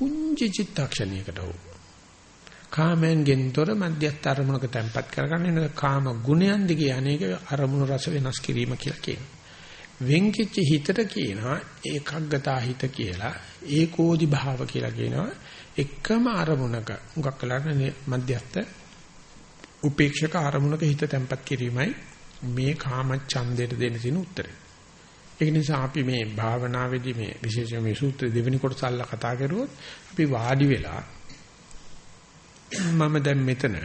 පුංචි චිත්තක්ෂණයකට හෝ කාමෙන් ගෙන්තොර මධ්‍යස්ථ අරමුණක තැම්පත් කරගන්න එන කාම ගුණයන් දිගේ අනේක අරමුණු රස වෙනස් කිරීම කියලා කියනවා. වෙන්කිච්ච හිතට කියනවා ඒකග්ගතා හිත කියලා ඒකෝදි භාව කියලා කියනවා එකම අරමුණක උගක් කලන මධ්‍යස්ථ උපේක්ෂක අරමුණක හිත තැම්පත් කිරීමයි මේ කාම ඡන්දයට දෙන්න තියෙන උත්තරේ. ඒක නිසා අපි මේ භාවනාවේදී මේ විශේෂයෙන් මේ සූත්‍ර දෙවෙනි කොටස අල්ල කතා කරුවොත් අපි වාඩි වෙලා මම දැන් මෙතන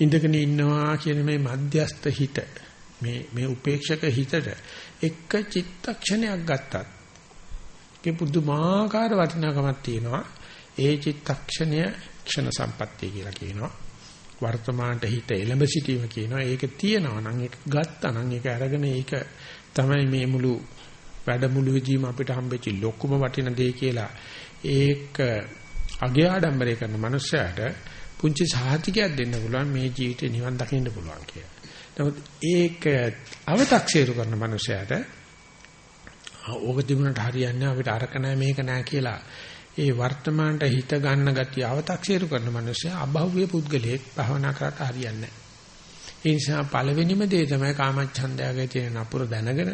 ඉඳගෙන ඉන්නවා කියන මේ මධ්‍යස්ත හිත මේ මේ උපේක්ෂක හිතට එක චිත්තක්ෂණයක් ගත්තත් ඒ පුදුමාකාර වටිනාකමක් තියෙනවා. ඒ චිත්තක්ෂණය ක්ෂණ සම්පත්තිය කියලා කියනවා. වර්තමානට හිත එළඹ සිටීම කියනවා. ඒක තියෙනවා නම් ඒක ගත්තා නම් ඒක අරගෙන ඒක තමයි මේ මුළු වැඩමුළුවේදීම අපිට හම්බෙච්ච ලොකුම වටින දේ කියලා ඒක අගේ ආඩම්බරය කරන මනුස්සයාට පුංචි සාහිතිකයක් දෙන්න පුළුවන් මේ ජීවිතේ නිවන් දකින්න පුළුවන් කියලා. නමුත් ඒක අව탁සීරු කරන මනුස්සයාට ඕක තිබුණාට හරියන්නේ අපිට අරක නැහැ මේක නැහැ කියලා ඒ වර්තමානට හිත ගන්න ගතිය අව탁සීරු කරන මනුස්සයා අභව්‍ය පුද්ගලයෙක් භවනා කරලා හරියන්නේ නැහැ. ඒ නිසා පළවෙනිම දේ තමයි කාමච්ඡන්දයගේ තියෙන නපුර දැනගෙන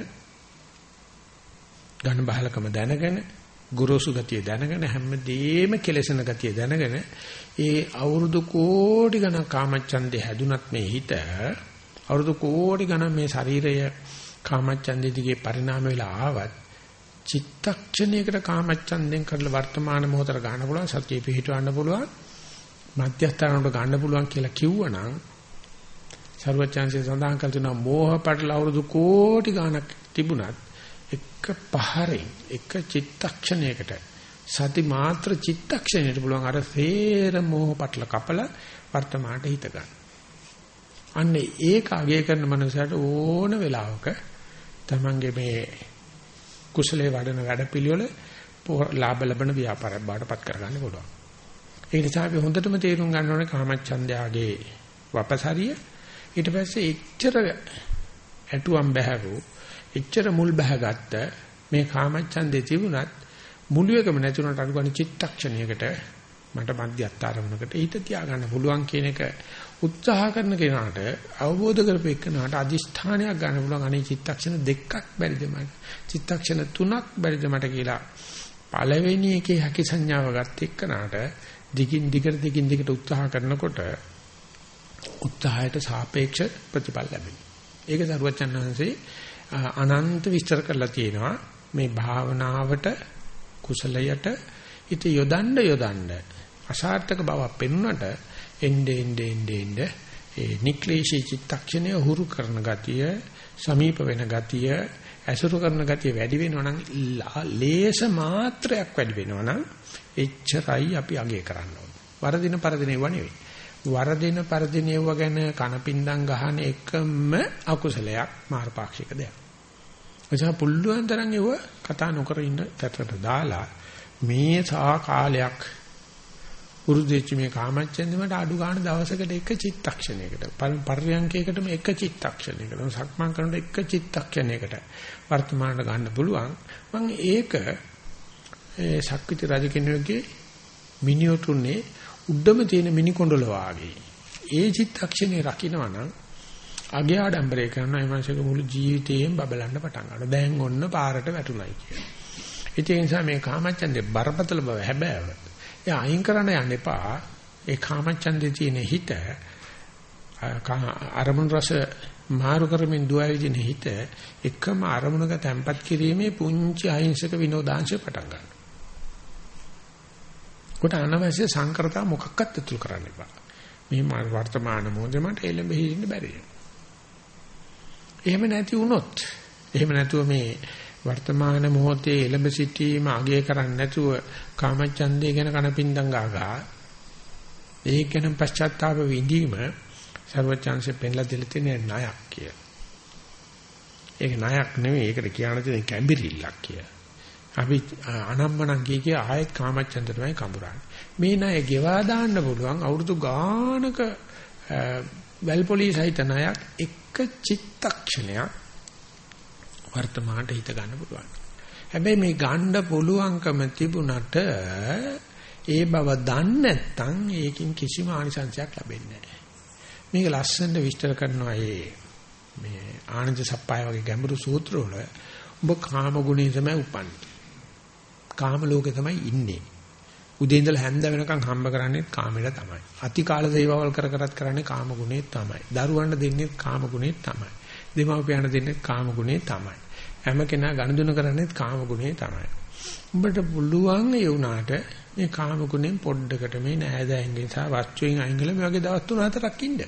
ඝන බහලකම දැනගෙන ගුරුසු ගතිය දැනගෙන හැමදේම කෙලසන ගතිය දැනගෙන ඒ අවුරුදු කෝටි ගණන් කාමච්ඡන්දේ හැදුනත් මේ හිත අවුරුදු කෝටි ගණන් මේ ශරීරය කාමච්ඡන්දේ දිගේ පරිණාම වෙලා ආවත් චිත්තක්ෂණයකට කාමච්ඡන්දෙන් කරලා වර්තමාන මොහොතට ගන්න පුළුවන් සතිය පිහිටවන්න පුළුවන් මධ්‍යස්ථානකට ගන්න පුළුවන් කියලා කිව්වනම් ਸਰවචාන්සේ සඳහන් කළ තුනා මෝහ පටල අවුරුදු කෝටි ගණක් තිබුණත් එක පහරෙන් එක චිත්තක්ෂණයකට සති මාත්‍ර චිත්තක්ෂණයට පුළුවන් අර සේර මෝහ පටල කපල වර්තමානට හිත ගන්න. අන්නේ ඒක අගය කරන මනසට ඕන වෙලාවක තමන්ගේ මේ කුසලයේ වඩන වැඩපිළිවෙල ලාභ ලබන ව්‍යාපාරයක් බාටපත් කරගන්න පුළුවන්. ඒ නිසා අපි හොඳටම තේරුම් ගන්න ඕනේ කාමච්ඡන්දයාගේ වපසරිය ඊට පස්සේ එච්චර ඇටුවම් බහැවෝ එච්චර මුල් බහගත්ත මේ කාමච්ඡන්දේ තිබුණත් මුළු එකම නැතුණට අනුගණ චිත්තක්ෂණයකට මට මධ්‍යස්ථාරමනකට හිත තියාගන්න පුළුවන් කියන එක උත්සාහ කරන කෙනාට අවබෝධ කරපෙන්නාට අදිෂ්ඨානයක් ගන්න පුළුවන් අනේ චිත්තක්ෂණ දෙකක් බැරිද මට? චිත්තක්ෂණ තුනක් බැරිද මට කියලා පළවෙනි එකේ හැකි සංඥාව ගත්ත එක්කනට දිගින් දිගට දිගින් දිගට උත්සාහ කරනකොට උත්සාහයට සාපේක්ෂ ප්‍රතිඵල ලැබෙනවා ඒක සරුවචන් වහන්සේ අනන්ත විස්තර කරලා තියෙනවා මේ භාවනාවට කුසලයට හිත යොදන්න යොදන්න අසාර්ථක බවක් පෙන්වන්නට එnde ende ende ende ඒ නික්ලේශී චිත්තක්ෂණය හුරු කරන ගතිය සමීප වෙන ගතිය ඇසුරු කරන ගතිය වැඩි වෙනවා නම් ලේස මාත්‍රයක් වැඩි වෙනවා නම් එච්චරයි අපි අගය කරන්න ඕනේ. වරදින පරදිනේව නෙවෙයි. වරදින පරදිනේව ගැන කනපින්දම් ගහන එකම අකුසලයක් මාර්ගපාක්ෂික දෙයක්. එනිසා පුල්ලුවන් තරම් ඒව කතා නොකර ඉන්න තැටට දාලා මේ සා කාලයක් උරුදෙච්ච මේ කාමච්ඡන්දෙමට අඩු ගන්න දවසකට එක චිත්තක්ෂණයකට පරියන්කයකටම එක චිත්තක්ෂණයකට සක්මන් කරනකොට එක චිත්තක්ෂණයකට වර්තමානට ගන්න පුළුවන් මම ඒක ඒ ශක්විති රජ කෙනෙකුගේ මිනිඔටුනේ උඩම තියෙන මිනි කොණ්ඩල වාගේ ඒ චිත්තක්ෂණේ රකින්නවා නම් අගේ ආඩම්බරේ කරන ඒ මානසික මුළු ජීවිතේම බබලන්න පටන් ගන්නවා. දැන් ඔන්න පාරට වැටුණයි කියලා. ඒ නිසා මේ කාමච්ඡන්දේ බරපතල බව හැබෑව. ඒ අයින් කරන්න යන්න එපා. ඒ කාමච්ඡන්දේ තියෙන හිත අරමුණු රස මාරු කරමින් දුවවිදින හිත එකම අරමුණක තැම්පත් කිරීමේ පුංචි අහිංසක විනෝදාංශ පටන් ගන්නවා. කොට අනවශ්‍ය සංකරතා මොකක්වත් ඇතුල් කරන්න එපා. මේ වර්තමාන මොහොතේ මට එළඹ හිටින්න බැරි. එහෙම නැති වුණොත් එහෙම නැතුව මේ වර්තමාන මොහොතේ එළඹ සිටීම අගය කරන්නේ නැතුව කාමච්ඡන්දේ ගැන කනපින්දම් ගාගා ඒක ගැන පශ්චාත්තාප විඳීම ਸਰවචන්සේ පෙන්ලා දෙල තියෙන ණයක් කිය. ඒක ණයක් නෙවෙයි ඒකට කියන්න තියෙන කැඹිරිල්ලක් කිය. අපි අනම්මනම් කිය කිය ආයෙත් කාමච්ඡන්ද තමයි කඹරන්නේ. මේ ණය ගෙවා දාන්න පුළුවන් අවුරුදු ගානක වැල්පොලි සහිත ණයක් එක චිත්තක්ෂණයක් වර්තමානට හිත ගන්න පුළුවන්. හැබැයි මේ ගන්න පුළුවන්කම තිබුණට ඒ බව දන්නේ නැත්නම් ඒකින් කිසිම ආනිසංසයක් ලැබෙන්නේ නැහැ. මේක ලස්සනට විස්තර කරනවා මේ මේ ආනන්ද සප්පාය වගේ ගැඹුරු සූත්‍රවල ඔබ කාම ගුණේ තමයි උපන්නේ. කාම ලෝකේ තමයි ඉන්නේ. උදේ ඉඳලා හැන්ද වෙනකන් හම්බ කරන්නේ කාමෙල තමයි. අති කාල සේවාවල් කර කරත් කරන්නේ කාම ගුණේ තමයි. දරුවන්ට දෙන්නේ කාම ගුණේ තමයි. දෙමව්පියන්ට දෙන්නේ කාම ගුණේ තමයි. හැම කෙනා ගනුදෙනු කරන්නේ කාම ගුණේ තමයි. උඹට පුළුවන් ඒ වුණාට මේ කාම ගුණෙන් පොඩ්ඩකට මේ නෑදෑයන්ගේ සහ වස්තුවෙන් අයින් කළා මේ වගේ දවස් තුන හතරක් ඉන්න.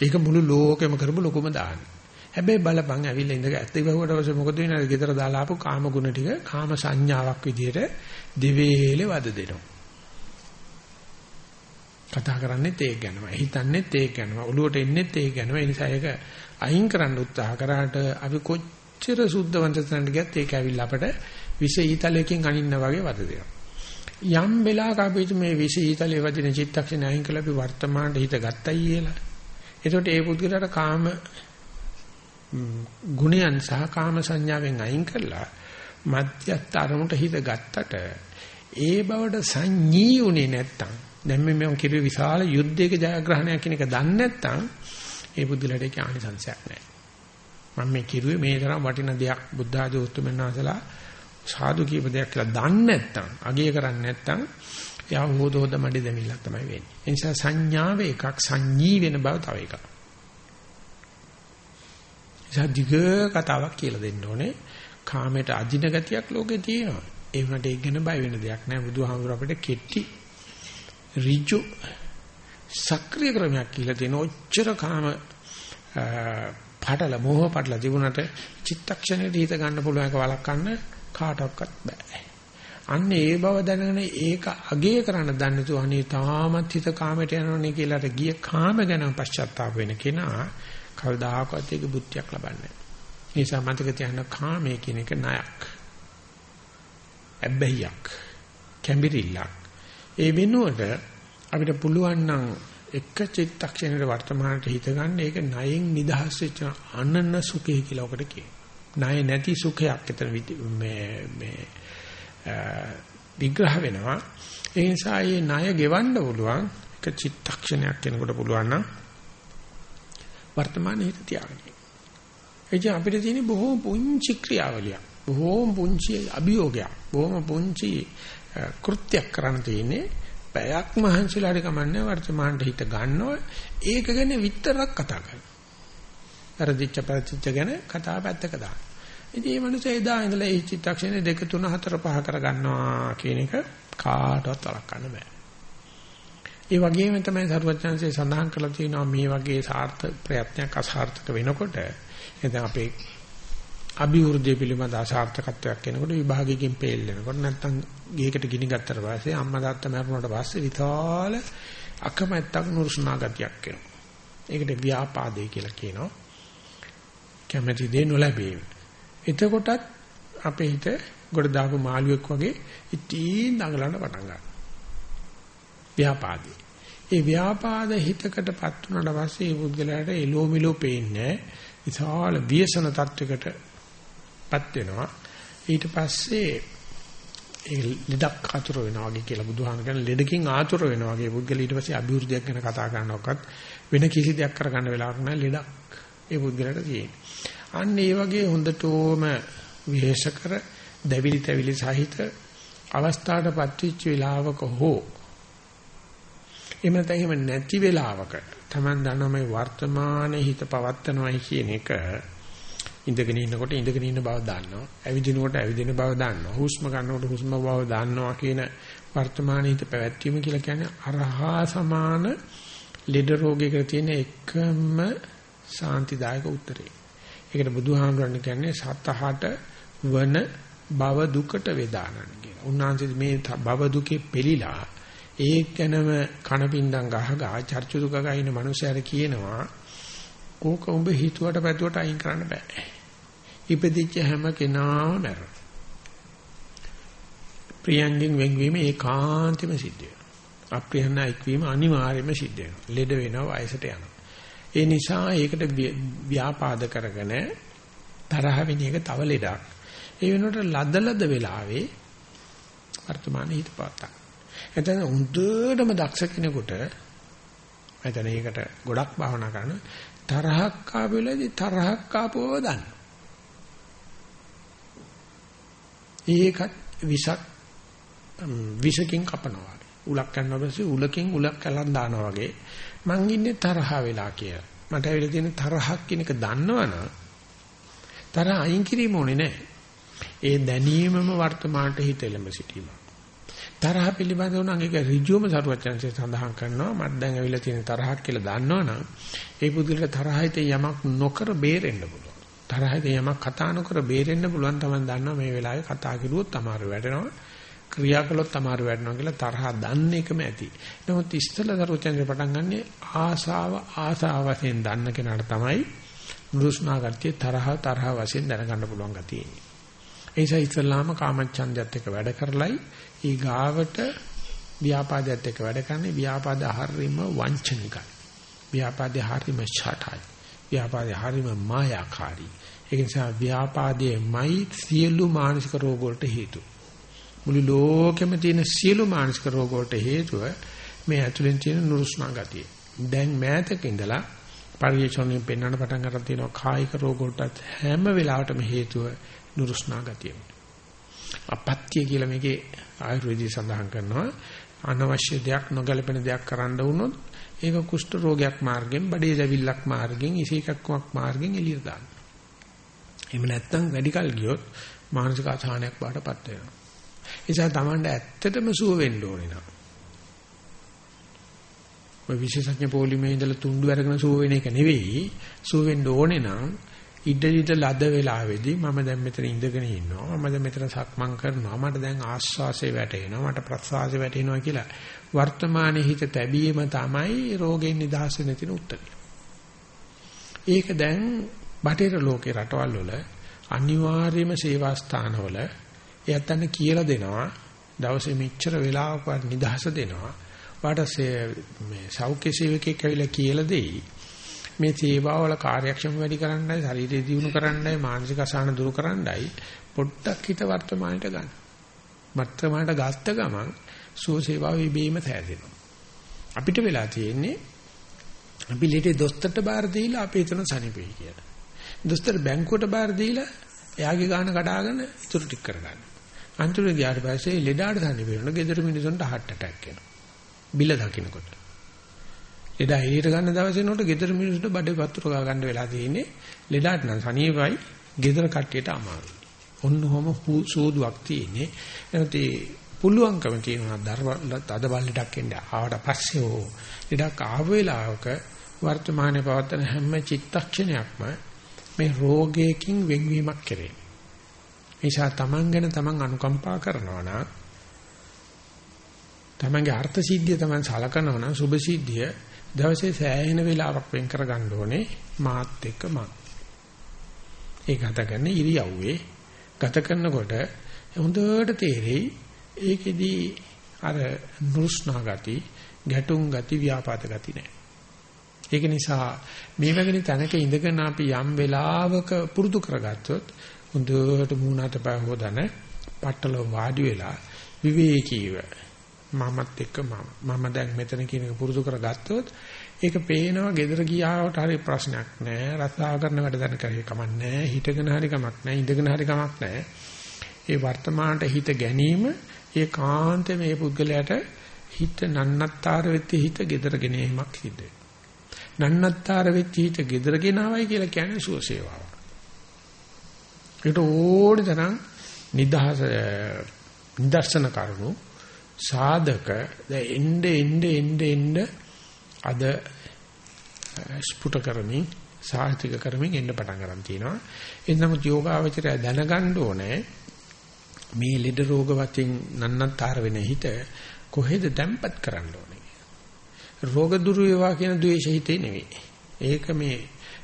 ඒක මුළු ලෝකෙම කරපු ලොකුම දාන. හැබැයි බලපන් ඇවිල්ලා ඉඳලා ඇත්ත ඉවහුවට පස්සේ මොකද වෙන්නේ? ගෙදර දාලා ආපු කාම ගුණ ටික කාම සංඥාවක් විදිහට දෙවේලේ වද දෙනවා. කතා කරන්නේත් ඒක ගැනම, හිතන්නේත් ඒක ගැනම, ඔළුවට එන්නේත් ඒක ගැනම. ඒ නිසා ඒක අයින් කරන්න උත්සාහ කරාට අපි කොච්චර සුද්ධවන්ත තැනට ගියත් ඒක ඇවිල්ලා අපට විෂ ඊතලයකින් අනින්න වගේ වද දෙනවා. යම් වෙලාවක අපි මේ විෂ ඊතලයේ වදින චිත්තක්ෂණ අයින් කළා අපි වර්තමානට හිත ගත්තයි කියලා. එතකොට ඒ පුද්ගලයාට කාම ගුණයන් සහ කාම සංඥාවෙන් අයින් කරලා මධ්‍යස්ථ අරමුණට හිත ගත්තට ඒ බවට සංඤී උනේ නැත්තම් දැන් මේ මම කිව්වේ විශාල යුද්ධයක ජයග්‍රහණයක් කියන එක දන්නේ නැත්තම් ඒ බුද්ධලට ඒක ආනිසංශයක් නැහැ. මම මේ කිව්වේ මේ තරම් වටින දෙයක් බුද්ධ ආදී උතුම්යන් වහන්සලා සාදු කීප දෙයක් කියලා දන්නේ නැත්තම් අගය කරන්නේ නැත්තම් එයා හොද හොද මඩේ දෙමිල්ලක් තමයි වෙන්නේ. ඒ නිසා සංඥාව එකක් සංඤී වෙන බව තව එකක්. සද්දිග කතාවක් කියලා දෙන්න ඕනේ. කාමයට අදින ගතියක් ලෝකේ තියෙනවා. ඒ වුණාට ඒක ගැන බය වෙන දෙයක් නෑ. බුදුහාමුදුර අපිට කෙටි ඍජු සක්‍රීය ක්‍රමයක් කියලා තියෙන ඔච්චර කාම පාටල මොහ පාටල තිබුණාට චිත්තක්ෂණයට හිත ගන්න පුළුවන් එක වළක්වන්න කාටවත් බෑ. අන්න ඒ බව දැනගෙන ඒක අගය කරන්න දන්නේ නැතුව අනේ තාමත් හිත කාමයට යනවනේ කියලාට ගිය කාම ගැන පශ්චාත්තාප වෙන කෙනා කවදාකවත් ඒක බුද්ධියක් ලබන්නේ නැහැ. ඒ නිසා මතක තියාගන්න කාමයේ කියන එක ණයක්. ඇබ්බැහියක්. කැඹිරිල්ලක්. ඒ වෙනුවට අපිට පුළුවන් නම් එක චිත්තක්ෂණයට වර්තමානට හිත ගන්න ඒක ණයෙන් නිදහස් වෙච්ච අනන්න සුඛය කියලා ඔකට කියනවා. ණය නැති සුඛයක් එතන මේ මේ විග්‍රහ වෙනවා. ඒ නිසා මේ ණය ගෙවන්න පුළුවන් එක චිත්තක්ෂණයක් කෙනෙකුට පුළුවන් නම් වර්තමානයේ හිත තියාගන්න. එනිසා අපිට තියෙන බොහෝ පුංචි ක්‍රියාවලියක්, බොහෝ පුංචි අභියෝගයක්, බොහෝ පුංචි කෘත්‍යයක් කරන්න තියෙන්නේ. පැයක් මහන්සිලා හරි කමන්නේ වර්තමානයේ හිත ගන්නවා. ඒක ගැන විතරක් කතා කරනවා. පරදිච්ච පරදිච්ච ගැන කතා පැත්තක දාන්න. ඉතින් මේ මිනිස්සු එදා ඉඳලා ඒ චිත්තක්ෂණේ 2 3 4 5 කර ගන්නවා කියන එක කාටවත් වළක්වන්න බෑ. ඒ වගේම තමයි සරුවචාන්සේ සඳහන් කරලා තියෙනවා මේ වගේ සාර්ථක ප්‍රයත්නයක් අසාර්ථක වෙනකොට එතන අපේ අභිවෘද්ධිය පිළිබඳ අසාර්ථකත්වයක් එනකොට විභාගයකින් පෙල් වෙනකොට නැත්තම් ගේකට ගිනි ගත්තට පස්සේ අම්මා තාත්තා මරුණාට පස්සේ විතාල අකමැත්තක් නුරුස්නා ගතියක් එනවා. ඒකට ව්‍යාපාදේ කියලා කියනවා. කැමැති දේ නොලැබීම. එතකොටත් අපේ හිත ගොඩ දාපු මාළුවෙක් වගේ ඉතින් දඟලන්න පටන් ගන්නවා. ව්‍යාපාදේ. ඒ ව්‍යාපාද හිතකටපත් වුණාට පස්සේ ඒ පුද්ගලයාට එලෝ මිලෝ පේන්නේ විශාල ව්‍යසන තත්වයකටපත් වෙනවා. ඊට පස්සේ ඒ ලෙඩක් ආතුර වෙනවා වගේ කියලා බුදුහාම කියන ලෙඩකින් ආතුර වෙනවා වගේ පුද්ගල ඊට පස්සේ අභිවෘද්ධියක් ගැන කතා කරනකොත් වෙන කිසි දෙයක් කරගන්න වෙලාවක් නැහැ ලෙඩක් ඒ පුද්ගලට තියෙන්නේ. අන්න ඒ වගේ හොඳටම විශේෂ කර දැවිලි තැවිලි සහිත අවස්ථාවටපත් වෙච්ච වෙලාවක හෝ එහෙම නැත්නම් එහෙම නැති වෙලාවක Taman දන්නවා මේ වර්තමානයේ හිත පවත්නවායි කියන එක ඉඳගෙන ඉන්නකොට ඉඳගෙන ඉන්න බව දන්නවා. ඇවිදිනකොට ඇවිදින බව දන්නවා. හුස්ම ගන්නකොට හුස්ම බව දන්නවා කියන වර්තමානයේ හිත පැවැත්වීම කියලා කියන්නේ අරහා සමාන ලෙඩ රෝගයකට තියෙන එකම සාන්තිදායක උත්තරේ. ඒකට බුදුහාමුදුරන් කියන්නේ සතහට වන භව දුකට වේදානන කියලා. උන්වහන්සේ මේ භව දුකේ පෙළිලා ඒකනම කණපින්දම් ගහ ගහ චර්චු දුක ගහින මනුස්සයර කියනවා කෝක උඹ හිතුවට පැතුවට අයින් කරන්න බෑ. ඉපදිච්ච හැම කෙනාම මැරෙනවා. ප්‍රියංගෙන් වෙන්වීම ඒකාන්තෙම සිද්ධ වෙනවා. අප්‍රියන එක්වීම අනිවාර්යයෙන්ම සිද්ධ වෙනවා. ලෙඩ වෙනවා වයසට යනවා. ඒ නිසා ඒකට ව්‍යාපාද කරගෙන තරහ වෙන එක තව ලෙඩක්. ඒ වෙනකොට ලදලද වෙලාවේ වර්තමානයේ හිත පාත්තක්. එතන උන්දටම දක්ෂ කෙනෙකුට එතන ඒකට ගොඩක් භාවනා කරන තරහක් ආපු වෙලාවේදී තරහක් ආපුවව දන්න. ඒකත් විසක් විසකින් කපනවා. උලක් කරනවා පස්සේ උලකින් උලක් කලන් දානවා වගේ මං ඉන්නේ තරහ වෙලා කියලා. මට ඇවිල්ලා තියෙන තරහක් කියන එක දන්නවනම් තරහ අයින් කිරීම ඕනේ නැහැ. ඒ දැනීමම වර්තමානට හිත එළඹ සිටීම. තරහ පිළිබඳව නම් ඒක ඍජුවම සරුවචනසේ සඳහන් කරනවා මට දැන් ඇවිල්ලා තියෙන තරහක් කියලා දන්නවනම් ඒ පුදුලට තරහිත යමක් නොකර බේරෙන්න පුළුවන්. තරහිත යමක් කතා නොකර බේරෙන්න පුළුවන් තමයි දන්නවා මේ වෙලාවේ කතා කිරුවොත් අමාරු වැඩෙනවා. ක්‍රියා කළොත් අමාරු වැඩනවා කියලා තරහ දන්න එකම ඇති. නමුත් ඉස්සෙල්ලා සරුවචනසේ පටන් ගන්නෙ ආසාව ආසාව වශයෙන් දන්න කෙනාට තමයි නුරුස්නා ගතිය තරහ තරහ වශයෙන් දැනගන්න පුළුවන් ගතිය. ඒ නිසා ඉස්ලාම කාමච්ඡන්දයත් එක්ක වැඩ කරලයි ඊ ගාවට ව්‍යාපාදයත් එක්ක වැඩ කරන්නේ ව්‍යාපාද හරීම වංචනිකයි. ව්‍යාපාදය හරීම ඡාටයි. ව්‍යාපාදය හරීම මායාකාරී. ඒ නිසා ව්‍යාපාදයේමයි සියලු මානසික රෝග වලට හේතුව. මුළු ලෝකෙම තියෙන සියලු මානසික රෝග වලට හේතුව මේ ඇතුලෙන් තියෙන නුරුස්නා ගතිය. දැන් මෑතක ඉඳලා පරිේශණයෙන් පෙන්වන්න පටන් ගන්න තියෙනවා කායික රෝග වලට හැම වෙලාවටම හේතුව නුරුස්නා ගතිය. අපත්‍ය කියලා මේකේ ආයුර්වේදයේ සඳහන් කරනවා අනවශ්‍ය දෙයක් නොගැලපෙන දෙයක් කරන්න වුණොත් ඒක කුෂ්ඨ රෝගයක් මාර්ගෙන් බඩේ දැවිල්ලක් මාර්ගෙන් ඉසේකක්කමක් මාර්ගෙන් එළියට දාන්න. එහෙම නැත්නම් වැඩි කල ගියොත් මානසික අසහනයක් බාටපත් වෙනවා. ඒ නිසා Tamanda ඇත්තටම සුව වෙන්න ඕනේ නා. ඔය විශේෂඥ පොලිමේ ඉඳලා තුන්ඩු අරගෙන සුව වෙන එක නෙවෙයි සුව වෙන්න ඕනේ නම් ඉඩ ඉඩ ලද වෙලාවේදී මම දැන් මෙතන ඉඳගෙන ඉන්නවා මම දැන් මෙතන සක්මන් කරනවා මට දැන් ආස්වාසේ වැටෙනවා මට ප්‍රස්වාසේ වැටෙනවා කියලා වර්තමානයේ හිත තැබීම තමයි රෝගෙන් නිදහස් වෙන තියෙන උත්තරය. ඒක දැන් බටේර ලෝකේ රටවල් වල අනිවාර්යයෙන්ම සේවා ස්ථානවල එයත්න්න කියලා දෙනවා දවසේ මෙච්චර වෙලාවක නිදහස දෙනවා. වාට මේ සෞඛ්‍ය සේවකයෙක් ඇවිල්ලා කියලා දෙයි. මේ සේවාවල කාර්යක්ෂම වැඩි කරන්නයි ශරීරය දියුණු කරන්නයි මානසික අසහන දුරු කරන්නයි පොඩ්ඩක් හිත වර්තමානයට ගන්න. වර්තමානට ගත්ත ගමන් සුව සේවාව ඉබේම තෑදෙනවා. අපිට වෙලා තියෙන්නේ අපි ලීටේ දොස්තරට බාර දීලා අපි හිතන සනිපෙයි කියලා. දොස්තර බැංකුවට බාර දීලා එයාගේ ගාන කඩාගෙන ඉතුරු ටික කරගන්න. අන්තිමට ගියාට පස්සේ ලෙඩාට සනිපෙයි වෙනවා. ගෙදර මිනිසුන්ට heart attack එනවා. බිල දකින්නකොට. එදා එළියට ගන්න දවසේ නෝට ගෙදර මිනිස්සුන්ට බඩේ වතුර ගා ගන්න වෙලා තියෙන්නේ. ලෙඩාට නම් සනීපයි, ගෙදර කට්ටියට අමාරුයි. ඔන්න ඔහම සෝදුවක් තියෙන්නේ. එහෙනම් ඒ පුළුවන්කම තියෙනවා තද බල්ලටක් එන්න ආවට පස්සේ ඕ ලෙඩක් ආව වෙලාවක වර්තමානයේ පවත්තන හැම චිත්තක්ෂණයක්ම මේ රෝගයකින් වෙන්වීමක් කෙරේ. නිසා තමන් ගැන තමන් අනුකම්පා කරනවා නම් තමන්ගේ අර්ථ සිද්ධිය තමන් සලකනවා නම් සුභ සිද්ධිය දවසේ සෑහෙන වෙලාවක් වෙන් කර ගන්න ඕනේ මාත් එක්ක මං. ඒ ගත කරන ඉරියව්වේ ගත කරනකොට හොඳට තේරෙයි ඒකෙදි අර නුස්නා ගති, ගැටුම් ගති, ව්‍යාපාත ගති නැහැ. ඒක නිසා මේ වගේ තැනක ඉඳගෙන අපි යම් වෙලාවක පුරුදු කරගත්තොත් හොඳට මූණට පය හොදන පట్టල වාඩි වෙලා විවේකීව මමත් එක්ක මම. මම දැන් මෙතන කියන එක පුරුදු කරගත්තොත් ඒක පේනවා gedara ගියාට හරි ප්‍රශ්නයක් නෑ. රස්සාව කරන වැඩ දැන කරේ කමක් නෑ. හිටගෙන හරි කමක් නෑ. ඉඳගෙන හරි කමක් නෑ. ඒ වර්තමානට හිත ගැනීම ඒ කාන්තේ මේ පුද්ගලයාට හිත නන්නත්තර වෙච්ච හිත gedara ගෙනීමක් සිද්ධ නන්නත්තර වෙච්ච හිත gedara ගෙනාවයි කියලා කියන්නේ සුවසේවාව ඒකට ඕනේ තරම් නිදහස නිදර්ශන කරුණු සාධක දැන් එnde එnde එnde එnde අද ස්පුට කරමින් සාහිතික කරමින් එන්න පටන් ගන්න තියෙනවා. ඒ නමුත් යෝගාවචරය දැනගන්න ඕනේ මේ ලෙඩ රෝග වතින් නන්නතර වෙන හිත කොහෙද තැම්පත් කරන්න ඕනේ. රෝග දුරු වේවා කියන ද්වේෂ හිතේ නෙවෙයි. ඒක මේ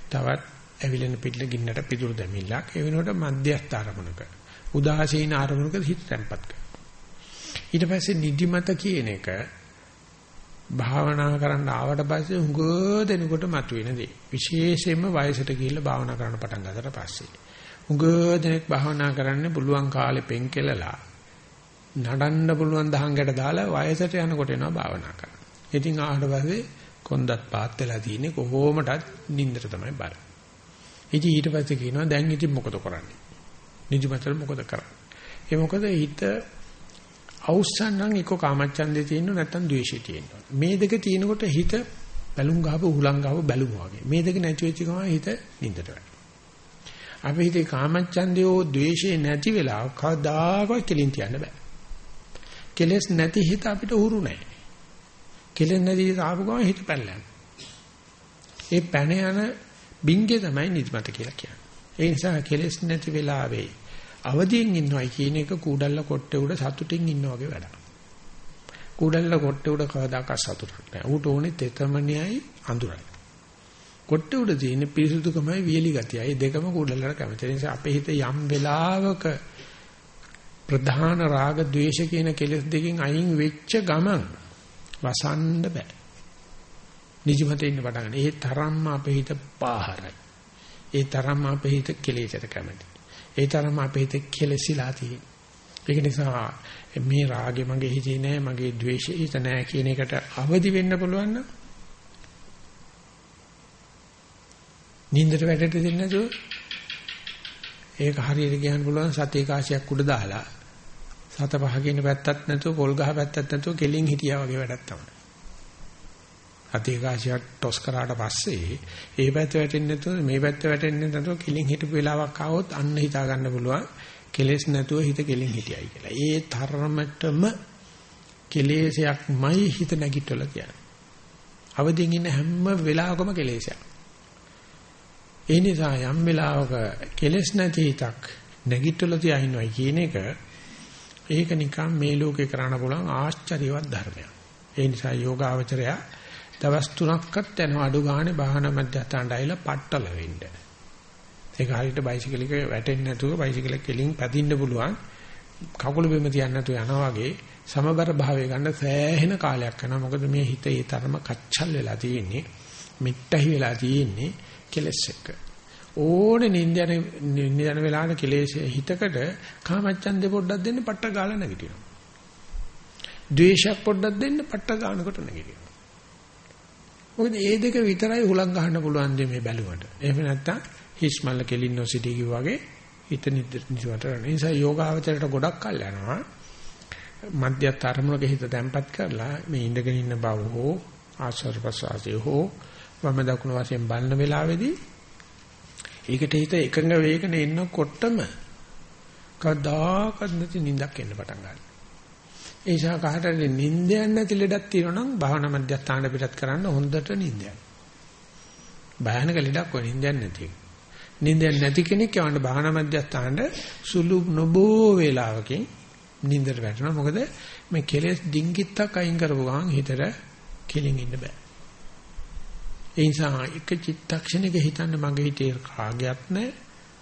තවත් ඇවිලෙන පිටල ගින්නට පිටුරු දෙමිල්ලක් ඒ වෙනකොට මධ්‍යස්ථ ආරමුණක උදාසීන ආරමුණක හිත තැම්පත් කරනවා ඊට පස්සේ නිදිමත කියන එක භාවනා කරන්න ආවට පස්සේ හුඟ දෙනකොට මතුවෙන දේ. විශේෂයෙන්ම වයසට ගිහිල්ලා භාවනා කරන්න පටන් ගන්නතර පස්සේ. හුඟ දෙනෙක් භාවනා කරන්න පුළුවන් කාලේ පෙන් කෙලලා නඩන්න පුළුවන් දහංගට දාලා වයසට යනකොට එනවා භාවනා කරන්න. ඉතින් ආවට පස්සේ කොන්දත් පාත් වෙලා තියෙන්නේ කොහොමටත් නින්දට තමයි බර. ඉතින් ඊට පස්සේ කියනවා දැන් ඉතින් මොකද කරන්නේ? නිදිමතට මොකද කරන්නේ? ඒ මොකද හිත අවුස්සන් නම් එක්ක කාමච්ඡන්දේ තියෙනවා නැත්නම් ද්වේෂේ තියෙනවා. මේ දෙක තියෙනකොට හිත බැලුම් ගහපු උහුලං ගහපු බැලුම වගේ. මේ දෙක නැති වෙච්ච ගමන් හිත නින්දට වැටෙනවා. අපි හිතේ කාමච්ඡන්දේ හෝ ද්වේෂේ නැති වෙලා කවදාකවත් කෙලින් තියන්න බෑ. කෙලස් නැති හිත අපිට උරු නැහැ. කෙලෙන් නැති හිත ආපු ගමන් හිත පැනලා ඒ පැන යන බින්ගේ තමයි නිදිමත කියලා කියන්නේ. ඒ නිසා කෙලස් නැති වෙලාවේ අවදියෙන් ඉන්නවයි කියන එක කූඩල්ල කොට්ටේ උඩ සතුටින් ඉන්නා වගේ වැඩක්. කූඩල්ල කොට්ටේ උඩ කවදාක සතුටක් නැහැ. ඌට ඕනේ තෙතමනියයි අඳුරයි. කොට්ටේ උඩ තියෙන පිරිසුදුකමයි වියලි ගතියයි දෙකම කූඩල්ලට කැමති. ඒ නිසා අපේ හිත යම් වෙලාවක ප්‍රධාන රාග ద్వේෂ කියන කෙලෙස් දෙකෙන් අයින් වෙච්ච ගමන් වසන්න බෑ. නිජමත ඉන්න පටන් ගන්න. ඒ තරම්ම අපේ හිත පාහරයි. ඒ තරම්ම අපේ හිත කෙලෙසට කැමති. ඒ තරම අපේ හිත කෙලසිලා තියෙන්නේ. ඒක නිසා මේ රාගෙ මගේ හිතේ නෑ මගේ ද්වේෂය හිත නෑ කියන එකට අවදි වෙන්න පුළුවන් නම් නින්දට වැටෙට දෙන්නේ නැතුව ඒක හරියට කියන්න පුළුවන් සතේ කාසියක් උඩ දාලා සත පහ කියන පැත්තත් නැතුව පොල් ගහ පැත්තත් නැතුව කෙලින් හිටියා වගේ වැඩක් තමයි. අධිකාශයක් ටොස් කරාට පස්සේ ඒ පැත්ත වැටෙන්නේ නැතුව මේ පැත්ත වැටෙන්නේ නැතුව කෙලින් හිටපු වෙලාවක් ආවොත් අන්න හිතා ගන්න පුළුවන් කෙලෙස් නැතුව හිත කෙලින් හිටියයි කියලා. ඒ තරමටම කෙලෙසයක්මයි හිත නැගිටවලා කියන්නේ. අවදින් ඉන්න හැම වෙලාවකම කෙලෙසයක්. ඒ නිසා යම් වෙලාවක කෙලෙස් නැති හිතක් නැගිටවලා තියාිනවයි කියන එක ඒක නිකන් මේ ලෝකේ කරන්න පුළුවන් ආශ්චර්යවත් ධර්මයක්. ඒ නිසා යෝගාවචරයා දවස් 3ක්වත් යනවා අඩු ගානේ භාවනා මධ්‍යස්ථානට ඇවිල්ලා පట్టල වෙන්න. ඒක හරියට බයිසිකල් එක වැටෙන්නේ නැතුව බයිසිකල් එක කෙලින් පැදින්න පුළුවන්. කකුල බිම තියන්න නැතුව යනවා වගේ සමබර භාවය ගන්න සෑහෙන කාලයක් යනවා. මොකද මේ හිත ඒ තරම කච්චල් වෙලා තියෙන්නේ. මිට්ටහි වෙලා තියෙන්නේ කෙලස් එක්ක. ඕනේ නින්දන නින්දන වෙලාවට කෙලෙස් හිතකට කාමච්ඡන්දේ පොඩ්ඩක් දෙන්න පට්ට ගාලා නැගිටිනවා. ද්වේෂයක් පොඩ්ඩක් දෙන්න පට්ට ගන්නකොට නැගිටිනවා. මොකද ඒ දෙක විතරයි හුලං ගහන්න පුළුවන් දෙ මේ බැලුවට. එහෙම නැත්නම් හිස්මල්ල කෙලින්නෝ සිටි වගේ හිත නිදිවට යන නිසා යෝගාවචරයට ගොඩක් කල් යනවා. මධ්‍යස්ථ අරමුණක හිත තැම්පත් කරලා මේ ඉඳගෙන ඉන්න බව හෝ ආශ්වාස ප්‍රශ්වාසය හෝ වම දකුණු වශයෙන් බලන වෙලාවේදී ඒකට හිත එකඟ වේගන එන්නකොටම කවදාකවත් නැති නිින්දක් එන්න පටන් ගන්නවා. ඒ නිසා කාටද නිින්දයක් නැති ලෙඩක් තියෙනවා නම් භාවනා මධ්‍යස්ථාන පිටත් කරන්න හොඳට නිින්දයක්. භයානක ලෙඩක් ඔය නිින්දයක් නැති. නිින්දයක් නැති කෙනෙක් යවන්න භාවනා මධ්‍යස්ථානට සුළු නොබෝ වේලාවකින් නිින්දට වැටෙනවා. මොකද මේ කෙලෙස් ඩිංගිත්තක් අයින් කරපු ගමන් හිතට කෙලින් ඉන්න බෑ. ඒ නිසා එක චිත්තක්ෂණයක හිතන්න මගේ හිතේ රාගයක් නැහැ,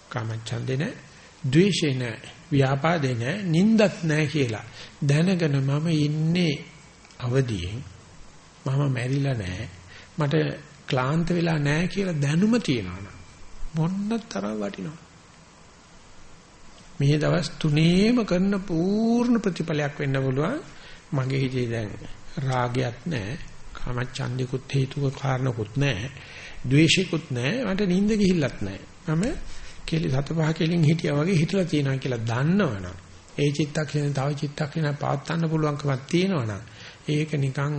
කාමච්ඡන්දේ නැහැ, ද්වේෂේ නැහැ, ව්‍යාපාදේ නැහැ, නින්දත් නැහැ කියලා දැනගෙන මම ඉන්නේ අවදියෙන් මම මැරිලා නැහැ මට ක්ලාන්ත වෙලා නැහැ කියලා දැනුම තියනවා මොන්න තරම් වටිනවා. මේ දවස් තුනේම කරන පූර්ණ ප්‍රතිඵලයක් වෙන්න පුළුවන්. මගේ හිතේ දැන් රාගයක් නැහැ කාමච්ඡන්දිකුත් හේතුක කාරණකුත් නැහැ ද්වේෂිකුත් නැහැ මට නිින්ද ගිහිල්ලත් නැහැ මම කෙලි සත පහ කෙලින් හිටියා වගේ හිටලා තියෙනවා කියලා දන්නවනම් ඒ චිත්තක්ෂණය තව චිත්තක්ෂණය පාත්තන්න පුළුවන්කමක් තියෙනවනම් ඒක නිකන්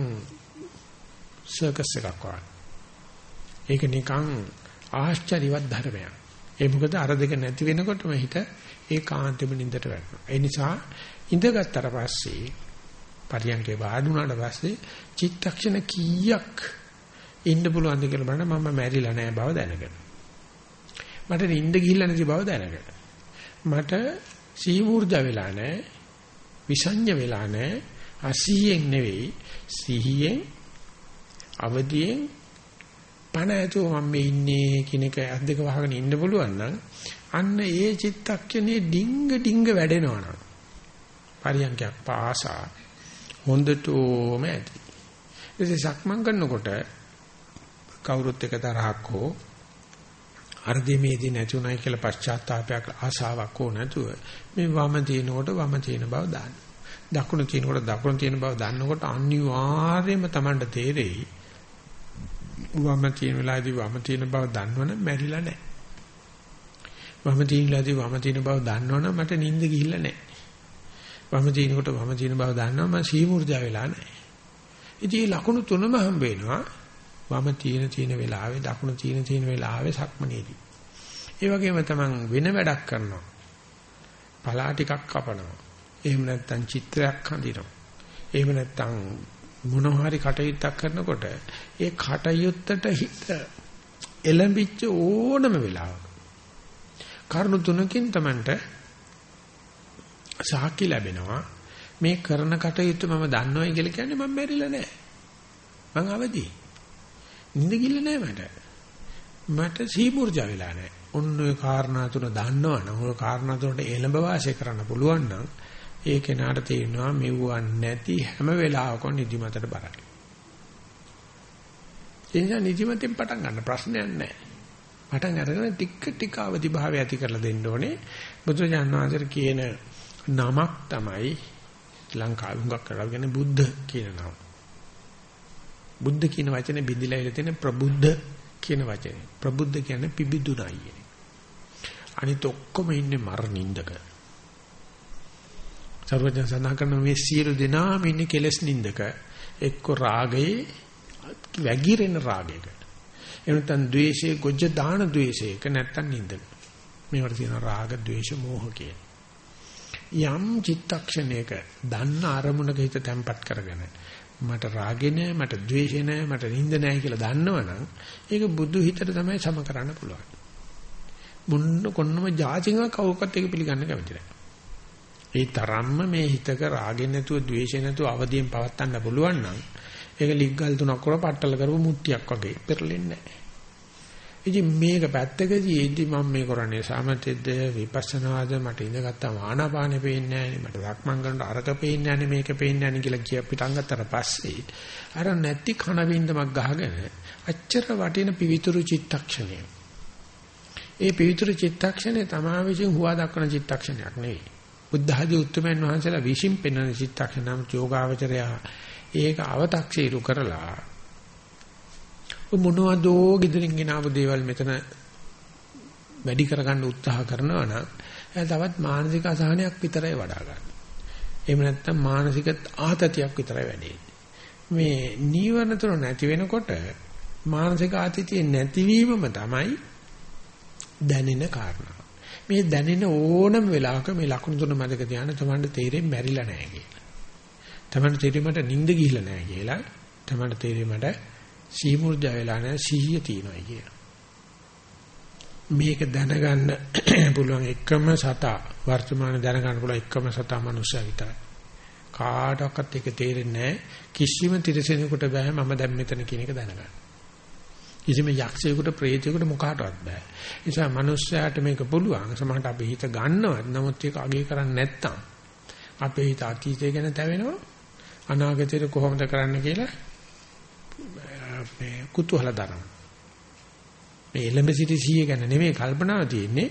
සර්කස් එකක් වගේ. ඒක නිකන් ආශ්චර්යවත් ධර්මයක්. ඒ මොකද අර දෙක නැති වෙනකොටම හිත ඒකාන්තෙම නින්දට වැටෙනවා. ඒ නිසා ඉඳගත්තර පස්සේ පරියන්කේ වාඩුණාට පස්සේ චිත්තක්ෂණ කීයක් ඉන්න පුළුවන්ද කියලා බලන්න මම මැරිලා නැහැ බව දැනගන්න. මට නිින්ද ගිහිල්ලා නැති බව දැනගන්න. මට සීමූර්ජා වෙලා නැහැ. විසඤ්ඤ වෙලා නැහැ. අසීයෙන් නෙවෙයි සිහියෙන් අවදියෙන් පණ ඇතුව මම මේ ඉන්නේ කියන එක අත් දෙක වහගෙන ඉන්න පුළුවන් නම් අන්න ඒ චිත්තක්ෂණේ ඩිංග ඩිංග වැඩෙනවා නම් පරියන්කයක් පාසා හොඳටම ඇති. ඉතින් සක්මන් කරනකොට කවුරුත් එක තරහක් හෝ අර්ධිමේදී නැතුණයි කියලා පශ්චාත්තාවයක් ආසාවක් හෝ නැතුව මේ වම තිනකොට වම තින බව දාන්න. දකුණ තිනකොට දකුණ තින බව දන්නකොට අනිවාර්යයෙන්ම Tamanට තේරෙයි වම තින වෙලාවේදී වම තින බව දන්නවනම් මැරිලා නැහැ. වම තින වෙලාවේදී වම තින බව දන්නවනම් මට නිින්ද ගිහිල්ලා නැහැ. වම තිනකොට වම තින බව දන්නවනම් මම සීමුර්ජා වෙලා නැහැ. ඉතින් ලකුණු තුනම හම්බ වෙනවා. වම තීන තීන වෙලාවේ දකුණ තීන තීන වෙලාවේ සක්මනේදී. ඒ වගේම තමන් වෙන වැඩක් කරනවා. පලා ටිකක් කපනවා. එහෙම නැත්නම් චිත්‍රයක් හඳිනවා. එහෙම නැත්නම් මොනවා හරි කටයුත්තක් කරනකොට ඒ කටයුත්තට හිත එළඹිච්ච ඕනම වෙලාවක කරුණු තුනකින් තමන්ට සාක්ෂි ලැබෙනවා මේ කරන කටයුත්ත මම දන්නවයි කියලා කියන්නේ මම මැරිලා නැහැ මං අවදියි නිින්ද ගිල්ල නැහැ මට. මට සීමුර්ජා වෙලා නැහැ. ඔන්න ඔය කාරණා තුන දන්නවනම් ඔය කාරණා තුනට එළඹ වාසය කරන්න පුළුවන් නම් ඒ කෙනාට තේරෙනවා මෙවුවන් නැති හැම වෙලාවකම නිදිමතට බරයි. ඒ නිසා නිදිමතෙන් පටන් ගන්න ප්‍රශ්නයක් නැහැ. පටන් අරගෙන ටික ටික අවදි භාවය ඇති කරලා දෙන්න ඕනේ. බුදුරජාණන් වහන්සේ කියන නමක් තමයි ලංකාවේ හුඟක් කරගෙන බුද්ධ කියන නම. බුද්ධ කියන වචනේ බිඳිලා ඉල තියෙන ප්‍රබුද්ධ කියන වචනේ. ප්‍රබුද්ධ කියන්නේ පිබිදුණයි. අනිත ඔක්කොම ඉන්නේ මරණින්දක. සර්වඥ සඳහන් කරන මේ සියලු දෙනාම ඉන්නේ කෙලස් නින්දක. එක්ක රාගයේ වැగిරෙන රාගයක. එනතන් ද්වේෂයේ ගොජ්ජ දාන ද්වේෂයක නැත්තම් නින්දක. මේවට තියෙන රාග ද්වේෂ මෝහ කියන. යම් චිත්තක්ෂණයක දන්න අරමුණක හිත තැම්පත් කරගෙන මට රාගෙ නෑ මට ද්වේෂෙ නෑ මට නිින්ද නෑ කියලා දන්නවනම් ඒක බුදු හිතට තමයි සම කරන්න පුළුවන්. මුන්න කොන්නම જાතිංගක් කවකත් ඒක පිළිගන්න කැමති නෑ. ඒ තරම්ම මේ හිතක රාගෙ නැතුව ද්වේෂෙ නැතුව අවදියෙන් පවත්තන්න පුළුවන් නම් ඒක ලිග්ගල් තුනක් කරලා පట్టල කරපු මුට්ටියක් වගේ පෙරලෙන්නේ නෑ. ඉතින් මේක පැත්තකදී ඉදි මම මේ කරන්නේ සමතෙද්ද විපස්සනාද මට ඉඳගත්තා ආනාපානෙ පේන්නේ නැහැ මට රක්මන් කරනට අරක පේන්නේ නැහැ මේක පේන්නේ නැහැ කියලා කිය පිටං ගත්තට පස්සේ අර නැති කන වින්දමක් ගහගෙන අච්චර වටින පිවිතුරු චිත්තක්ෂණය. ඒ පිවිතුරු චිත්තක්ෂණය තමා විසින් හුවා දක්වන චිත්තක්ෂණයක් නෙවෙයි. බුද්ධ ආදී උත්තරමයන් වහන්සේලා විශ්ින් පෙන්වන චිත්තක්ෂණ නම් යෝගාවචරය ඒක අව탁සීරු කරලා මොනවදෝ gedirin ගෙනාවු දේවල් මෙතන වැඩි කරගන්න උත්සාහ කරනවා නම් එයා තවත් මානසික අසහනයක් විතරයි වඩා ගන්න. එහෙම නැත්නම් මානසික ආතතියක් විතරයි වැඩි. මේ නීවරණ තුන නැති වෙනකොට මානසික ආතතිය නැතිවීමම තමයි දැනෙන කාරණා. මේ දැනෙන ඕනම වෙලාවක මේ ලකුණු තුන මැදක ධානය තමන්ට තේරෙන්නේ මැරිලා නැහැ කියලා. තමන්ට තේරෙන්නේ මට නිින්ද ගිහිල්ලා නැහැ කියලා. තමන්ට තේරෙන්නේ මට සීමුර්ජා වෙලා නැහැ සිහිය තියෙනවා කිය. මේක දැනගන්න [CLEARS THROAT] පුළුවන් එකම සතා වර්තමාන දැනගන්න පුළුවන් එකම සතා මනුස්සයා විතරයි. කාටවත් ඒක තේරෙන්නේ කිසිම තිරසනෙකුට බෑ මම දැන් මෙතන කියන එක දැනගන්න. කිසිම යක්ෂයෙකුට ප්‍රේතයෙකුට මොකාටවත් බෑ. ඒ නිසා මනුස්සයාට මේක පුළුවන්. සමහරට අපි හිත ගන්නවත් නමුත් ඒක අගේ කරන්නේ නැත්තම් අපේ හිත අතීතය ගැන තැවෙනවා. අනාගතයට කොහොමද කරන්න කියලා මේ කුතුහල දරන. මේ එළඹ සිටි සීය ගැන නෙමෙයි කල්පනාව තියෙන්නේ.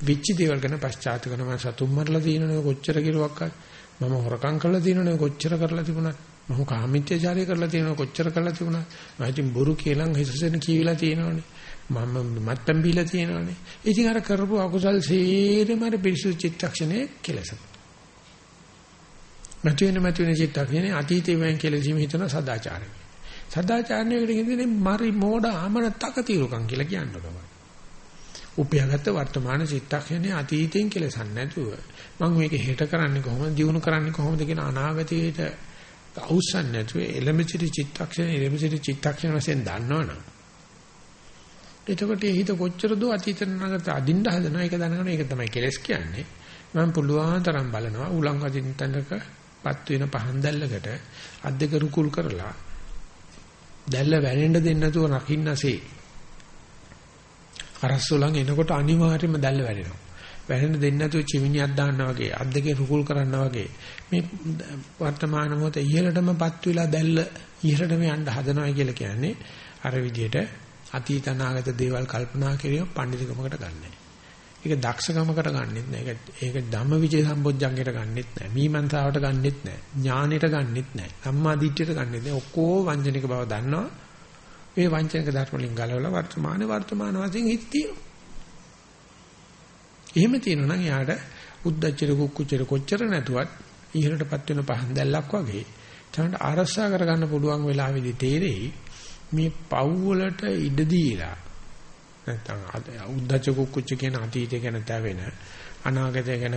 විච්චි දේවල් ගැන පශ්චාත් කරනවා සතුම් මරලා තියෙනවනේ කොච්චර කිරුවක්වත්. මම හොරකම් කරලා තියෙනවනේ කොච්චර කරලා තිබුණත්. මම කාමීත්‍යචාරය කරලා තියෙනවනේ කොච්චර කරලා තිබුණත්. මම ඉතින් බොරු කියලා හිසසෙන කියවිලා තියෙනවනේ. මම මත්පැන් බීලා තියෙනවනේ. ඉතින් අර කරපු අකුසල් සේරම අර පිරිසුදු චිත්තක්ෂණේ කෙලසන මතුවෙන මතුවෙන චිත්තක්ෂණේ අතීතේ වෙන් කියලා ජීවිත හිතන සදාචාරය. සදාචාරණයකට කියන්නේ මරි මෝඩ ආමන තකතිරුකම් කියලා කියනවා. උපයාගත්ත වර්තමාන චිත්තක්ෂණයේ අතීතයෙන් කෙලසන්නේ නැතුව මම මේක හෙට කරන්නේ කොහොමද දිනු කරන්නේ කොහොමද කියන අනාගතයේට අවුස්සන්නේ නැතුව එලෙමචිටි චිත්තක්ෂණ එලෙමචිටි චිත්තක්ෂණ වශයෙන් දන්නවනම් එතකොට හිත කොච්චර දෝ අතීත නාගත අදින්න හදනවා ඒක දැනගෙන ඒක තමයි කෙලස් කියන්නේ මම පුළුවන් තරම් බලනවා උලං අදින් තැනක පත් වෙන පහන් දැල්ලකට අද්දක රුකුල් කරලා දැල්ල වැනෙන්න දෙන්නේ නැතුව රකින්නසේ. අරස්සුලන් එනකොට අනිවාර්යයෙන්ම දැල්ල වැනෙනවා. වැහෙන්න දෙන්නේ නැතුව චිමිනියක් දාන්නා වගේ අත් දෙකේ රුකුල් කරනවා වගේ මේ වර්තමාන මොහොත ඉහළටමපත් වෙලා දැල්ල ඉහළටම යන්න හදනවා කියලා කියන්නේ අර විදිහට අතීත අනාගත දේවල් කල්පනා කිරීම පඬිතුකමකට ගන්නෑ. ඒක දක්ෂකමකට ගන්නෙත් නෑ. ඒක ඒක ධම්මවිචේ සම්බොජ්ජංගයට ගන්නෙත් නෑ. මීමන්තාවට ගන්නෙත් නෑ. ඥානෙට ගන්නෙත් නෑ. සම්මාදිට්ඨියට ගන්නෙත් නෑ. ඔක්කොම වංචනික බව දන්නවා. මේ වංචනික ධර්ම වලින් ගලවලා වර්තමාන වර්තමාන වශයෙන් හිත තියෙනවා. එහෙම තියෙනවා නම් යාට උද්දච්චර කුක්කුච්චර කොච්චර නැතුවත් ඉහළටපත් වෙන පහන් දැල්ලක් වගේ තමයි ආරස්සා කරගන්න පුළුවන් වෙලාවෙදි තේරෙයි මේ පව් වලට ඉඩ දීලා නැත්නම් උද්දච්ච කුක්කුච්ච කියන අතීතය ගැන තැවෙන අනාගතය ගැන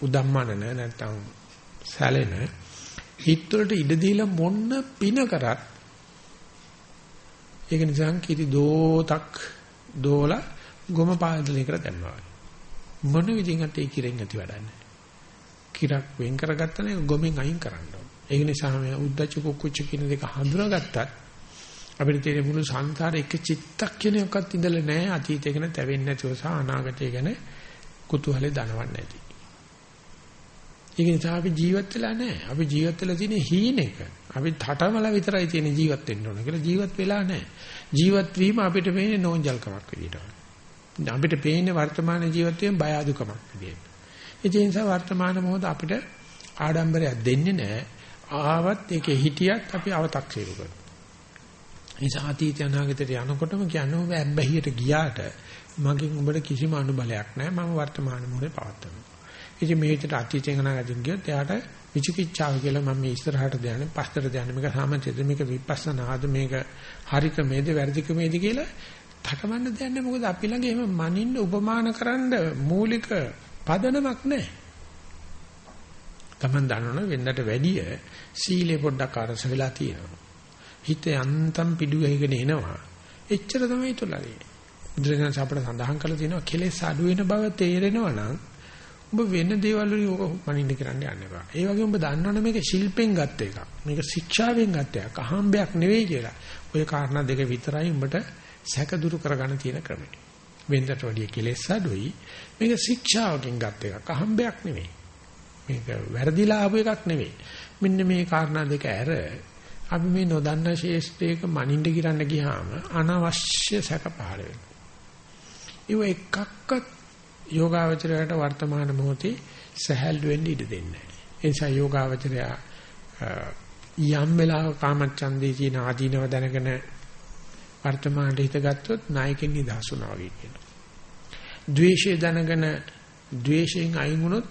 උදම්මනන නැත්නම් සැලෙන හිත වලට ඉඩ දීලා මොන්න පින කරත් ඒක නිසා කිරි දෝතක් දෝලා ගොම පාදලයකට දැම්මා මොන විදිහකට ඒ කිරෙන් ඇති වැඩන්නේ. කිරක් වෙන් කරගත්තා නේ ගොමෙන් අයින් කරන්න ඕන. ඒ නිසා මේ උද්දච්ච කුක්කුච්ච කියන දෙක හඳුනාගත්තත් අපිට තියෙන මුළු සංසාරේ එක චිත්තක්ෂණයක්වත් ඉඳලා නැහැ අතීතය ගැන තැවෙන්නේ නැතිව සහ අනාගතය ගැන කුතුහලේ දනවන්නේ නැති. ඒක නිසා අපි ජීවත් වෙලා නැහැ. අපි ජීවත් වෙලා තියෙන හීනෙක. අපි තටමල විතරයි තියෙන ජීවත් වෙන්න ඕන කියලා ජීවත් වෙලා නැහැ. ජීවත් වීම අපිට මේ නෝන්ජල්කමක් විදියට. අපිට පේන්නේ වර්තමාන ජීවිතයෙන් බය අදුකමක් විදියට. ඒ නිසා වර්තමාන මොහොත අපිට ආඩම්බරයක් දෙන්නේ නැහැ. ආවත් ඒකේ හිටියත් අපි අව탁සීරු කරනවා. නිසා අතීත අනාගතයට යනකොටම කියන්නේ ඔබ ඇබ්බැහියට ගියාට මගෙන් උඹට කිසිම අනුබලයක් නැහැ. මම වර්තමාන මොහොතේ පවත්වනවා. ඉතින් මේ විදිහට අතීතයෙන් අනාගතයෙන් ගියොත් එයාට විචිකිච්ඡාව කියලා මම මේ ඉස්සරහට දයන්නේ පස්තර දයන්නේ මේක සාමච්ඡේද මේක විපස්සනාද මේක හරි ක්‍රමේද වැරදි ක්‍රමේද කියලා තකමන්න දෙයක් නැහැ මොකද අපි ළඟ එහෙම මනින්න උපමාන කරන්න මූලික පදනමක් නැහැ. Taman දන්නවනේ වෙන්නට වැඩිය සීලේ පොඩ්ඩක් අරස වෙලා තියෙනවා. හිත යන්තම් පිඩු ගහගෙන එනවා. එච්චර තමයි තුලරේ. බුදුරජාණන් අපට සඳහන් කරලා තියෙනවා කෙලෙස් අඩු වෙන බව තේරෙනවා නම් ඔබ වෙන දේවල් වලින් ඕක මනින්න කරන්න යන්න එපා. ඒ වගේම ඔබ දන්නවනේ මේක ශිල්පෙන් ගත්ත එකක්. මේක ශික්ෂාවෙන් ගත්ත එකක්. අහම්බයක් නෙවෙයි කියලා. ওই කාරණා දෙක විතරයි උඹට සැක දුරු කරගන්න තියෙන ක්‍රමය. වෙනදට වැඩිය කෙලෙස් අඩුයි. මේක ශික්ෂාවකින් ගත් එකක්. අහම්බයක් නෙවෙයි. මේක වැරදිලා ආපු එකක් නෙවෙයි. මෙන්න මේ කාරණා දෙක ඇර අපි මේ නොදන්න ශේෂ්ත්‍රයක මනින්න ගිරන්න ගියාම අනවශ්‍ය සැක පහළ වෙනවා. ඒව එකක්වත් යෝගාවචරයට වර්තමාන මොහොතේ සහැල්ලු වෙන්න ඉඩ දෙන්නේ නැහැ. ඒ නිසා යෝගාවචරය යම් වෙලාවක කාමච්ඡන්දේ කියන ආදීනව දැනගෙන වර්තමානයේ හිත ගත්තොත් නායකෙන් නිදහස් වුණා වගේ කියනවා. ද්වේෂය දැනගෙන ද්වේෂයෙන් අයින් වුණොත්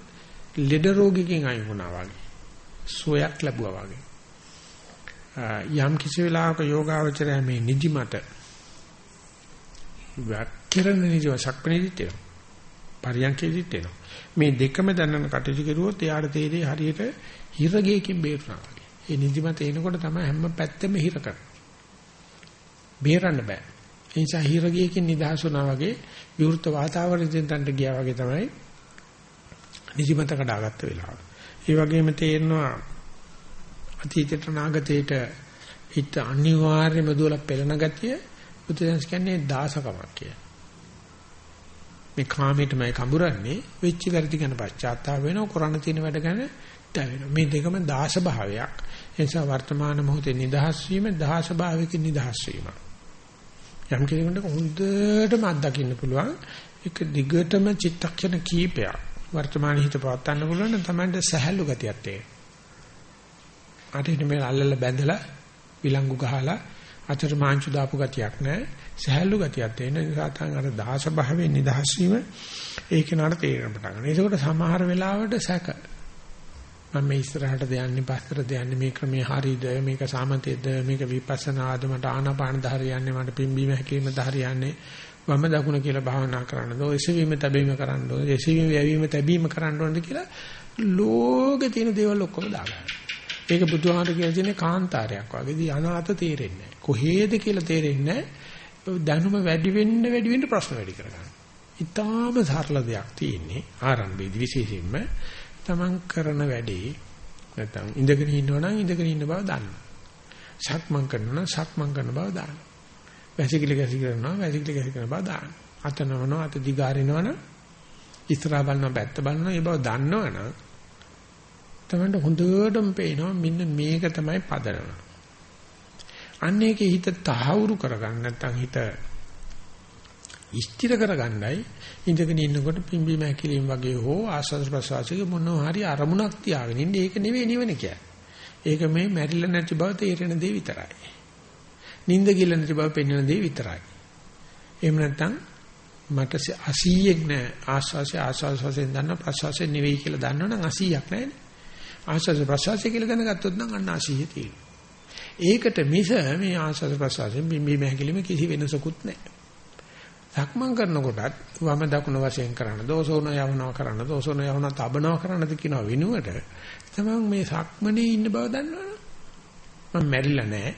ලෙඩ රෝගිකෙන් අයින් වුණා වගේ. සුවයක් ලැබුවා වගේ. යම් කිසි වෙලාවක යෝගාවචරය මේ නිදිමත වක්කිරණ නිදිව සක්පනේදිත් වෙනවා. පරියන්කේදිත් වෙනවා. මේ දෙකම දැනන කටයුතු කරුවොත් එයාට තේරෙයි හරියට හිරගේකින් බේරුණා වගේ. ඒ නිදිමත එනකොට තමයි හැම පැත්තෙම හිර කරන්නේ. බේරන්න බෑ. ඒ නිසා හිරගියකින් නිදහස් වුණා වගේ විවෘත වාතාවරණයෙන් තන්ට ගියා වගේ තමයි නිදිමත කඩාගත්ත වෙලාව. ඒ වගේම තේරෙනවා අතීතයට නාගතයට හිත අනිවාර්යයෙන්ම දුවලා පෙළෙන ගතිය බුදුදහස් කියන්නේ දාසකමක් කියලා. මේ කාමයටමයි කඹරන්නේ වෙච්ච වැරදි ගැන පශ්චාත්තාප වෙනවා කරන්න තියෙන වැඩ ගැන දැවෙනවා. මේ දෙකම දාස භාවයක්. ඒ නිසා වර්තමාන මොහොතේ නිදහස් වීම දාස භාවයකින් නිදහස් වීමක්. යම් කෙනෙකුට හොඳටම අත්දකින්න පුළුවන් ඒක දිගටම චිත්තක්ෂණ කීපයක් වර්තමාන හිත පවත්වන්න පුළුවන් නම් තමයි සහැල්ලු ගතියක් තියෙන්නේ. අරිට මේ අල්ලලා බැඳලා විලංගු ගහලා අතර මාංචු දාපු ගතියක් නැහැ. සහැල්ලු ගතියක් තියෙන නිසා තමයි අර දහස භාවයෙන් නිදහස් වීම ඒක නට තේරෙන්න පටන් ගන්නවා. ඒකෝට සමහර වෙලාවට සැක මම මේ ඉස්සරහට දයන්නේ පස්සට දයන්නේ මේ ක්‍රමේ හරියද මේක සාමතේද මේක විපස්සනාද මට ආනාපාන ධාරියන්නේ මට පිම්බීම හැකීම ධාරියන්නේ වම දකුණ කියලා භාවනා කරන්නද ඔය එසවීම තැබීම කරන්නද ඔය එසවීම යැවීම තැබීම කරන්න ඕනද කියලා ලෝකේ තියෙන දේවල් ඔක්කොම දාගන්න. ඒක බුදුහාමර කියලා තියෙන කාන්තාරයක් වගේදී අනාත තේරෙන්නේ නැහැ. කොහේද කියලා තේරෙන්නේ නැහැ. දැනුම වැඩි වෙන්න වැඩි වෙන්න ප්‍රශ්න වැඩි කරගන්න. ඊටාම සරල දෙයක් තියෙන්නේ ආරම්භයේදී විශේෂයෙන්ම තමන් කරන වැඩේ නැත්නම් ඉඳගෙන ඉන්නවා නම් ඉඳගෙන ඉන්න බව දන්න. සක්මන් කරනවා සක්මන් කරන බව දාන්න. වැසිකිලි ගැසිකිලි කරනවා වැසිකිලි ගැසිකිලි කරන බව දාන්න. අත නවනවා අත දිගාරිනවනම් ඉස්සරහා බලනවා පැත්ත බලනවා ඒ බව දන්නවනම් තමයි හොඳටම පේනවා මෙන්න මේක තමයි පදනම. අන්න ඒකේ හිත තහවුරු කරගන්න නැත්නම් හිත ස්ථිර කරගන්නයි ඉඳගෙන ඉන්නකොට පිම්බීම හැකිලිම වගේ හෝ ආස්වාද ප්‍රසවාසයේ මොනවා හරි අරමුණක් තියාගෙන ඉන්නේ ඒක නෙවෙයි නිවන කියන්නේ. ඒක මේ මැරිලා නැති බව තේරෙන දේ විතරයි. නිින්ද කියලා නැති බව පෙන්වන දේ විතරයි. එහෙම නැත්නම් මට 80ක් නෑ ආස්වාසය ආස්වාසයෙන් දන්න ප්‍රසවාසය නෙවෙයි කියලා දන්නවනම් 80ක් නෑනේ. ආස්වාස ප්‍රසවාසය කියලා දැනගත්තොත් නම් අන්න 80 තියෙනවා. ඒකට මිස මේ ආස්වාස ප්‍රසවාසයෙන් බිම්බීම හැකිලිම කිසි වෙනසකුත් නෑ. සක්මන් කරනකොටත් වම දකුණ වශයෙන් කරන්න දෝසෝන යවනවා කරන්න දෝසෝන යවනවා තබනවා කරන්නද කියනවා විනුවට තමයි මේ සක්මනේ ඉන්න බව දන්නවනේ. මම මැරිලා නැහැ.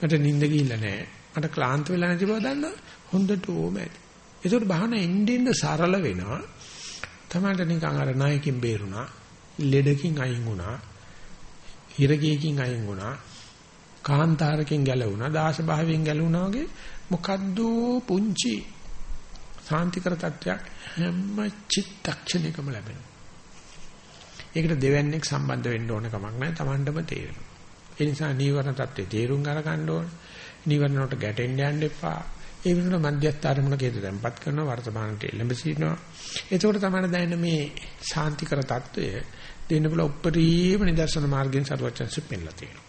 මට නිින්ද ගිහිල්ලා නැහැ. මට ක්ලාන්ත වෙලා නැති බව දන්නවා හොඳට ඕම ඇති. ඒකට බහන එන්නෙන්න සරල වෙනවා. තමයි නිකන් අර නායකින් බේරුණා. ලෙඩකින් අයින් වුණා හිරගියකින් අයින් වුණා කාන්තාරකින් ගැලවුණා දාස භාවයෙන් ගැලවුණා වගේ මොකද්ද පුංචි සාන්තිකර තත්වයක් හැම චිත්තක්ෂණයකම ලැබෙනවා. ඒකට දෙවන්නේක් සම්බන්ධ වෙන්න ඕන කමක් නැහැ. Tamandම තේරෙනවා. ඒ නිසා නීවරණ தත්ත්වේ තේරුම් අරගන්න ඕන. නීවරණ වලට ගැටෙන්න යන්න එපා. ඒ විදිහට මධ්‍යස්ථ අරමුණක හිත තැම්පත් කරනවා වර්තමානට එළඹ සිටිනවා. එතකොට තමයි දැනෙන මේ ශාන්තිකර తত্ত্বය දෙන්න බල උප්පරීම නිදර්ශන මාර්ගයෙන් සරුවචන්සෙ පෙන්ලා තියෙනවා.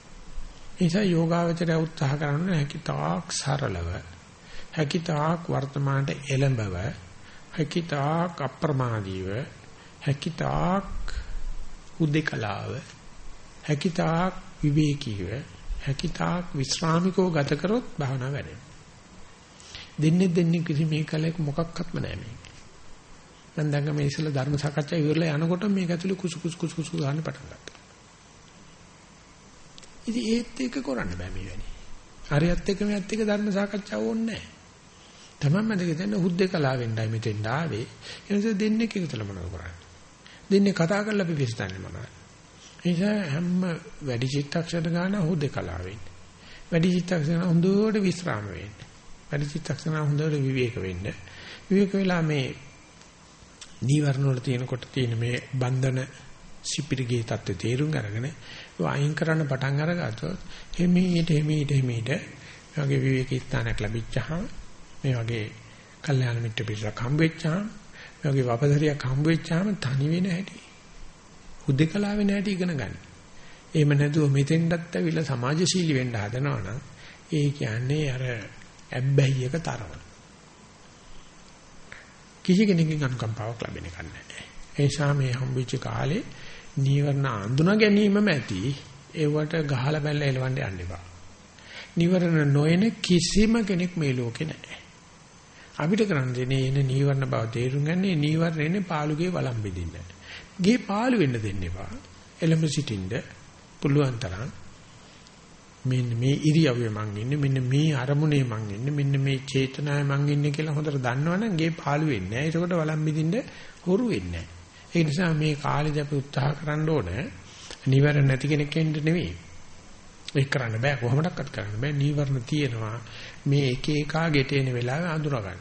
ඒ නිසා යෝගාවචරය උත්සාහ කරන්න හැකි තාක් සරලව හැකි තාක් වර්තමානට එළඹව හැකි තාක් අප්‍රමාදීව හැකි තාක් උදේකලාව හැකි තාක් විවේකීව හැකි තාක් විශ්‍රාමිකව ගත කරොත් භාවනා වැඩේ. දෙන්නේ දෙන්නේ කිසි මේ කලයක මොකක්වත්ම නැහැ මේක. මම දැන් මේ ඉස්සෙල්ලා ධර්ම සාකච්ඡා ඉවරලා යනකොට මේක ඇතුලේ කුසු කුසු කුසු කුසු ගන්න පටන් ගත්තා. ඉතින් ඒත් එක කරන්න බෑ මේ වෙන්නේ. හරියත් එක මෙයත් එක ධර්ම සාකච්ඡාව ඕනේ නැහැ. තමන් මැදක තියෙන හුද්දේකලා වෙන්නයි මෙතෙන් ආවේ. ඒ නිසා දෙන්නේ එකතල මොනවද කරන්නේ? දෙන්නේ කතා කරලා අපි විශ්තන්නේ මොනවද? ඒ නිසා හැම වැඩි චිත්තක්ෂණ ගන්න හුද්දේකලා වෙන්නේ. වැඩි චිත්තක්ෂණ හොඳට විස්රාම වෙන්නේ. වැඩි චිත්තක්ෂණ හොඳට විවේක වෙන්න. විවේක වෙලා මේ නීවරණ වල තියෙනකොට තියෙන මේ බන්ධන සිපිරිගේ தත්ත්වය තේරුම් අරගෙන අයින් කරන්න පටන් අරගත්තොත් හිමීට හිමීට හිමීට මේ වගේ විවේක ස්ථානයක් ලැබිච්චහම මේ වගේ කල්යාණ මිත්‍ර පිරිසක් හම්බ වෙච්චහම මේ වගේ වපදරියක් හම්බ වෙච්චහම තනි වෙන හැටි හුදේකලා වෙන හැටි ඉගෙන ගන්න. එහෙම නැතුව මෙතෙන්ටත් ඇවිල්ලා සමාජශීලී වෙන්න හදනවනම් ඒ කියන්නේ අර ඇබ්බැහියක තරම. කිසි කෙනෙකුගෙන් අනුකම්පාවක් ලැබෙන්නේ නැහැ. ඒ නිසා මේ හම්බෙච්ච කාලේ නීවරණ අඳුනා ගැනීමම ඇති ඒවට ගහලා බැලලා එලවන්න යන්න එපා. නීවරණ නොයන කිසිම කෙනෙක් මේ ලෝකේ නැහැ. අපිට කරන්න දෙන්නේ එන නීවරණ බව තේරුම් ගන්නේ නීවරණේ පාළුගේ වළම් බෙදින්න. ගේ පාළු වෙන්න දෙන්න එපා. එළඹ සිටින්න පුළුවන් තරම් මෙන්න මේ ඉරියව්වේ මං ඉන්නේ මෙන්න මේ අරමුණේ මං ඉන්නේ මෙන්න මේ චේතනාවේ මං ඉන්නේ කියලා හොඳට දන්නවනම් ගේ පාළු වෙන්නේ නැහැ. ඒකට වළම් බෙදින්න හොරු වෙන්නේ නැහැ. ඒ නිසා මේ කාලේදී අපි උත්සාහ කරන්න ඕනේ නිවර්ණ නැති කෙනෙක් වෙන්න නෙවෙයි. ඒක කරන්න බෑ කොහොමඩක්වත් කරන්න බෑ. නීවරණ තියෙනවා. මේ එක එකා ගෙට එන වෙලාවේ අඳුර ගන්න.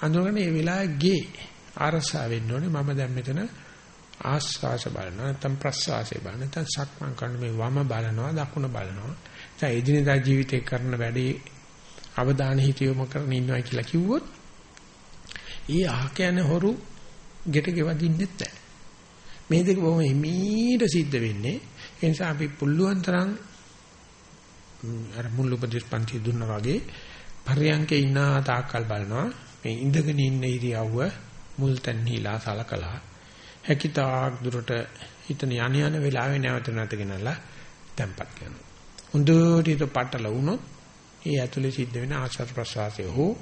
අඳුරගෙන මේ වෙලාවේ ගේ ආරසා වෙන්න ඕනේ. මම දැන් මෙතන ආස්වාස බලනවා නැත්නම් ප්‍රස්වාසය බලනවා නැත්නම් සක්මන් කරන මේ වම බලනවා දකුණ බලනවා. දැන් එදිනෙදා ජීවිතේ කරන වැඩේ අවධානය හිතියොම කරගෙන ඉන්නවා කියලා කිව්වොත් ඊ අහක යන හොරු ගෙට ගෙවදින්නෙත් නැහැ. මේ දෙක බොහොම හිමීට සිද්ධ වෙන්නේ. ඒ නිසා අපි පුළුවන් තරම් අර මුල් උපදේශ පන්ති දුන්නා වගේ පර්යංකේ ඉන්න තාක්කල් බලනවා. මේ ඉඳගෙන ඉන්න ඉරියව්ව මුල් තැන්හිලා සලකලා හැකිතාක් දුරට හිතන යණ යන වෙලාවේ නැවත නැවත ගෙනලා තැම්පත් කරනවා. හොඳට හිත පටල වුණොත් ඒ ඇතුලේ සිද්ධ වෙන ආශ්වාස ප්‍රශ්වාසය හෝ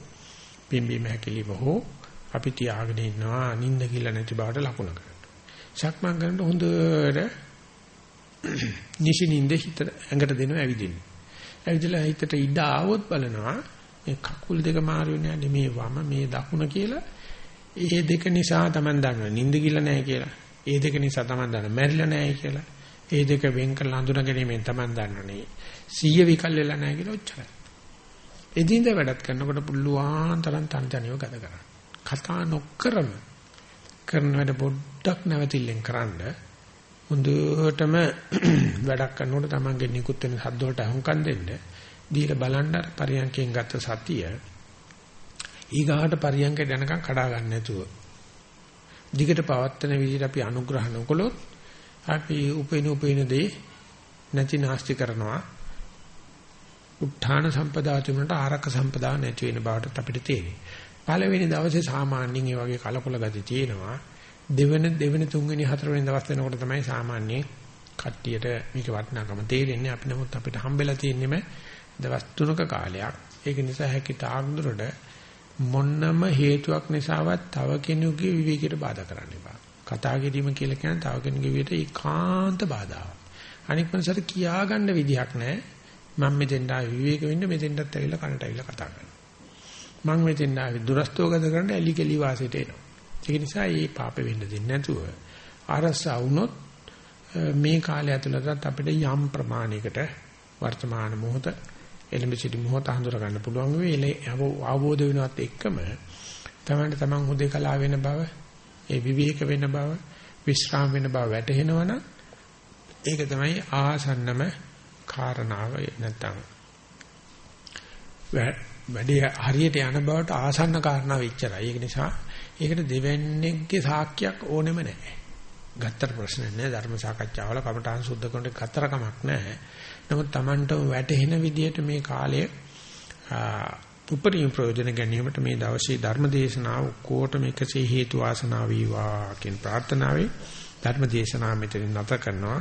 පිම්බීම හැකිලිම හෝ අපි තියාගෙන ඉන්නවා නිින්ද කියලා නැති බවට ලකුණකට. සක්මන් කරනකොට හොඳට නිසිනින්ද හිත ඇඟට දෙනවා ඇවිදින්න. ඇවිදලා හිතට ඉඩ ආවොත් බලනවා මේ කකුල් දෙක මාරු වෙන්නේ මේ වම මේ දකුණ කියලා. ඒ දෙක නිසා තමයි දන්නව නිින්ද කියලා නැහැ කියලා. ඒ දෙක නිසා තමයි දන්නව මැරිලා නැහැ කියලා. ඒ දෙක වෙන් කරලා හඳුනා ගැනීමෙන් තමයි දන්නවනේ 100 විකල් වෙලා නැහැ කියලා ඔච්චරයි. එදින්ද වැඩත් කරනකොට පුළුවන් තරම් තන්තනියව ගත කරන්න. කතා නොකරම කරන වැඩ පොඩ්ඩක් නැවතිල්ලෙන් කරන්න. හොඳටම [CLEARS THROAT] වැඩක් කරනකොට Tamange නිකුත් වෙන සද්ද වලට අහුම්කම් දෙන්න. දීලා බලන්න පරියන්කෙන් ගත්ත සතිය ඊගාට පරියන්කේ දැනකම් කඩා ගන්න නැතුව. දිගට පවත්තන විදිහට අපි අනුග්‍රහ නොකළොත් අපි උපේන උපේන දේ නැති නාස්ති කරනවා උත්ථාන සම්පදා තුනට ආරක්ක සම්පදා නැති වෙන බවට අපිට තේරෙයි. පළවෙනි දවසේ සාමාන්‍යයෙන් මේ වගේ කලකොල ගති තියෙනවා. දෙවෙනි දෙවෙනි තුන්වෙනි හතරවෙනි දවස් වෙනකොට තමයි සාමාන්‍යයෙන් කට්ටියට මේක වටිනාකම තේරෙන්නේ. අපි නමුත් අපිට හම්බෙලා තියෙන්නේම දවස් තුනක කාලයක්. ඒක නිසා හැකි තාක් දුරට මොන්නම හේතුවක් නිසාවත් තව කෙනෙකුගේ විවේකයට බාධා කරන්න එපා. කතා කිරීම කියලා කියන්නේ තව කෙනෙකුගේ විවේකයට ඒකාන්ත බාධාවක්. අනික් මනසට කියාගන්න විදිහක් නැහැ. මම මෙතෙන්ට ආවේ විවේක වෙන්න මෙතෙන්ටත් ඇවිල්ලා කනට ඇවිල්ලා කතා කරනවා. මම මෙතෙන්ට ආවේ දුරස්තව ගත කරන්න ඇලි කෙලි වාසයට එනවා. ඒක නිසා මේ පාපෙ වෙන්න දෙන්නේ නැතුව අරසා වුණොත් මේ කාලය ඇතුළතත් අපිට යම් ප්‍රමාණයකට වර්තමාන මොහොත එළඹ සිටි මොහොත හඳුර ගන්න පුළුවන් වෙයි. අවබෝධ වෙනවත් එක්කම තමයි තමන් හුදේ කලාව වෙන බව, ඒ විවේක වෙන බව, විශ්‍රාම වෙන බව වැටහෙනවනම් ඒක තමයි ආසන්නම කාරණාව නැත්තම් වැඩේ හරියට යන බවට ආසන්න කාරණාව ඉච්චරයි. ඒක නිසා ඒකට දෙවන්නේගේ සාක්කයක් ඕනෙම නැහැ. ගත්තට ප්‍රශ්න නැහැ ධර්ම සාකච්ඡාවල කමඨාන් සුද්ධ කරන කතර කමක් නැහැ. නමුත් Tamanටම වැටහෙන විදිහට මේ කාලය උපරිම ප්‍රයෝජන ගැනීමට මේ දවසේ ධර්ම දේශනාව ඔක්කොටම එකසේ හේතු වාසනා වේවා කියන ප්‍රාර්ථනාවයි ධර්ම දේශනාව මෙතනින් නැත කරනවා.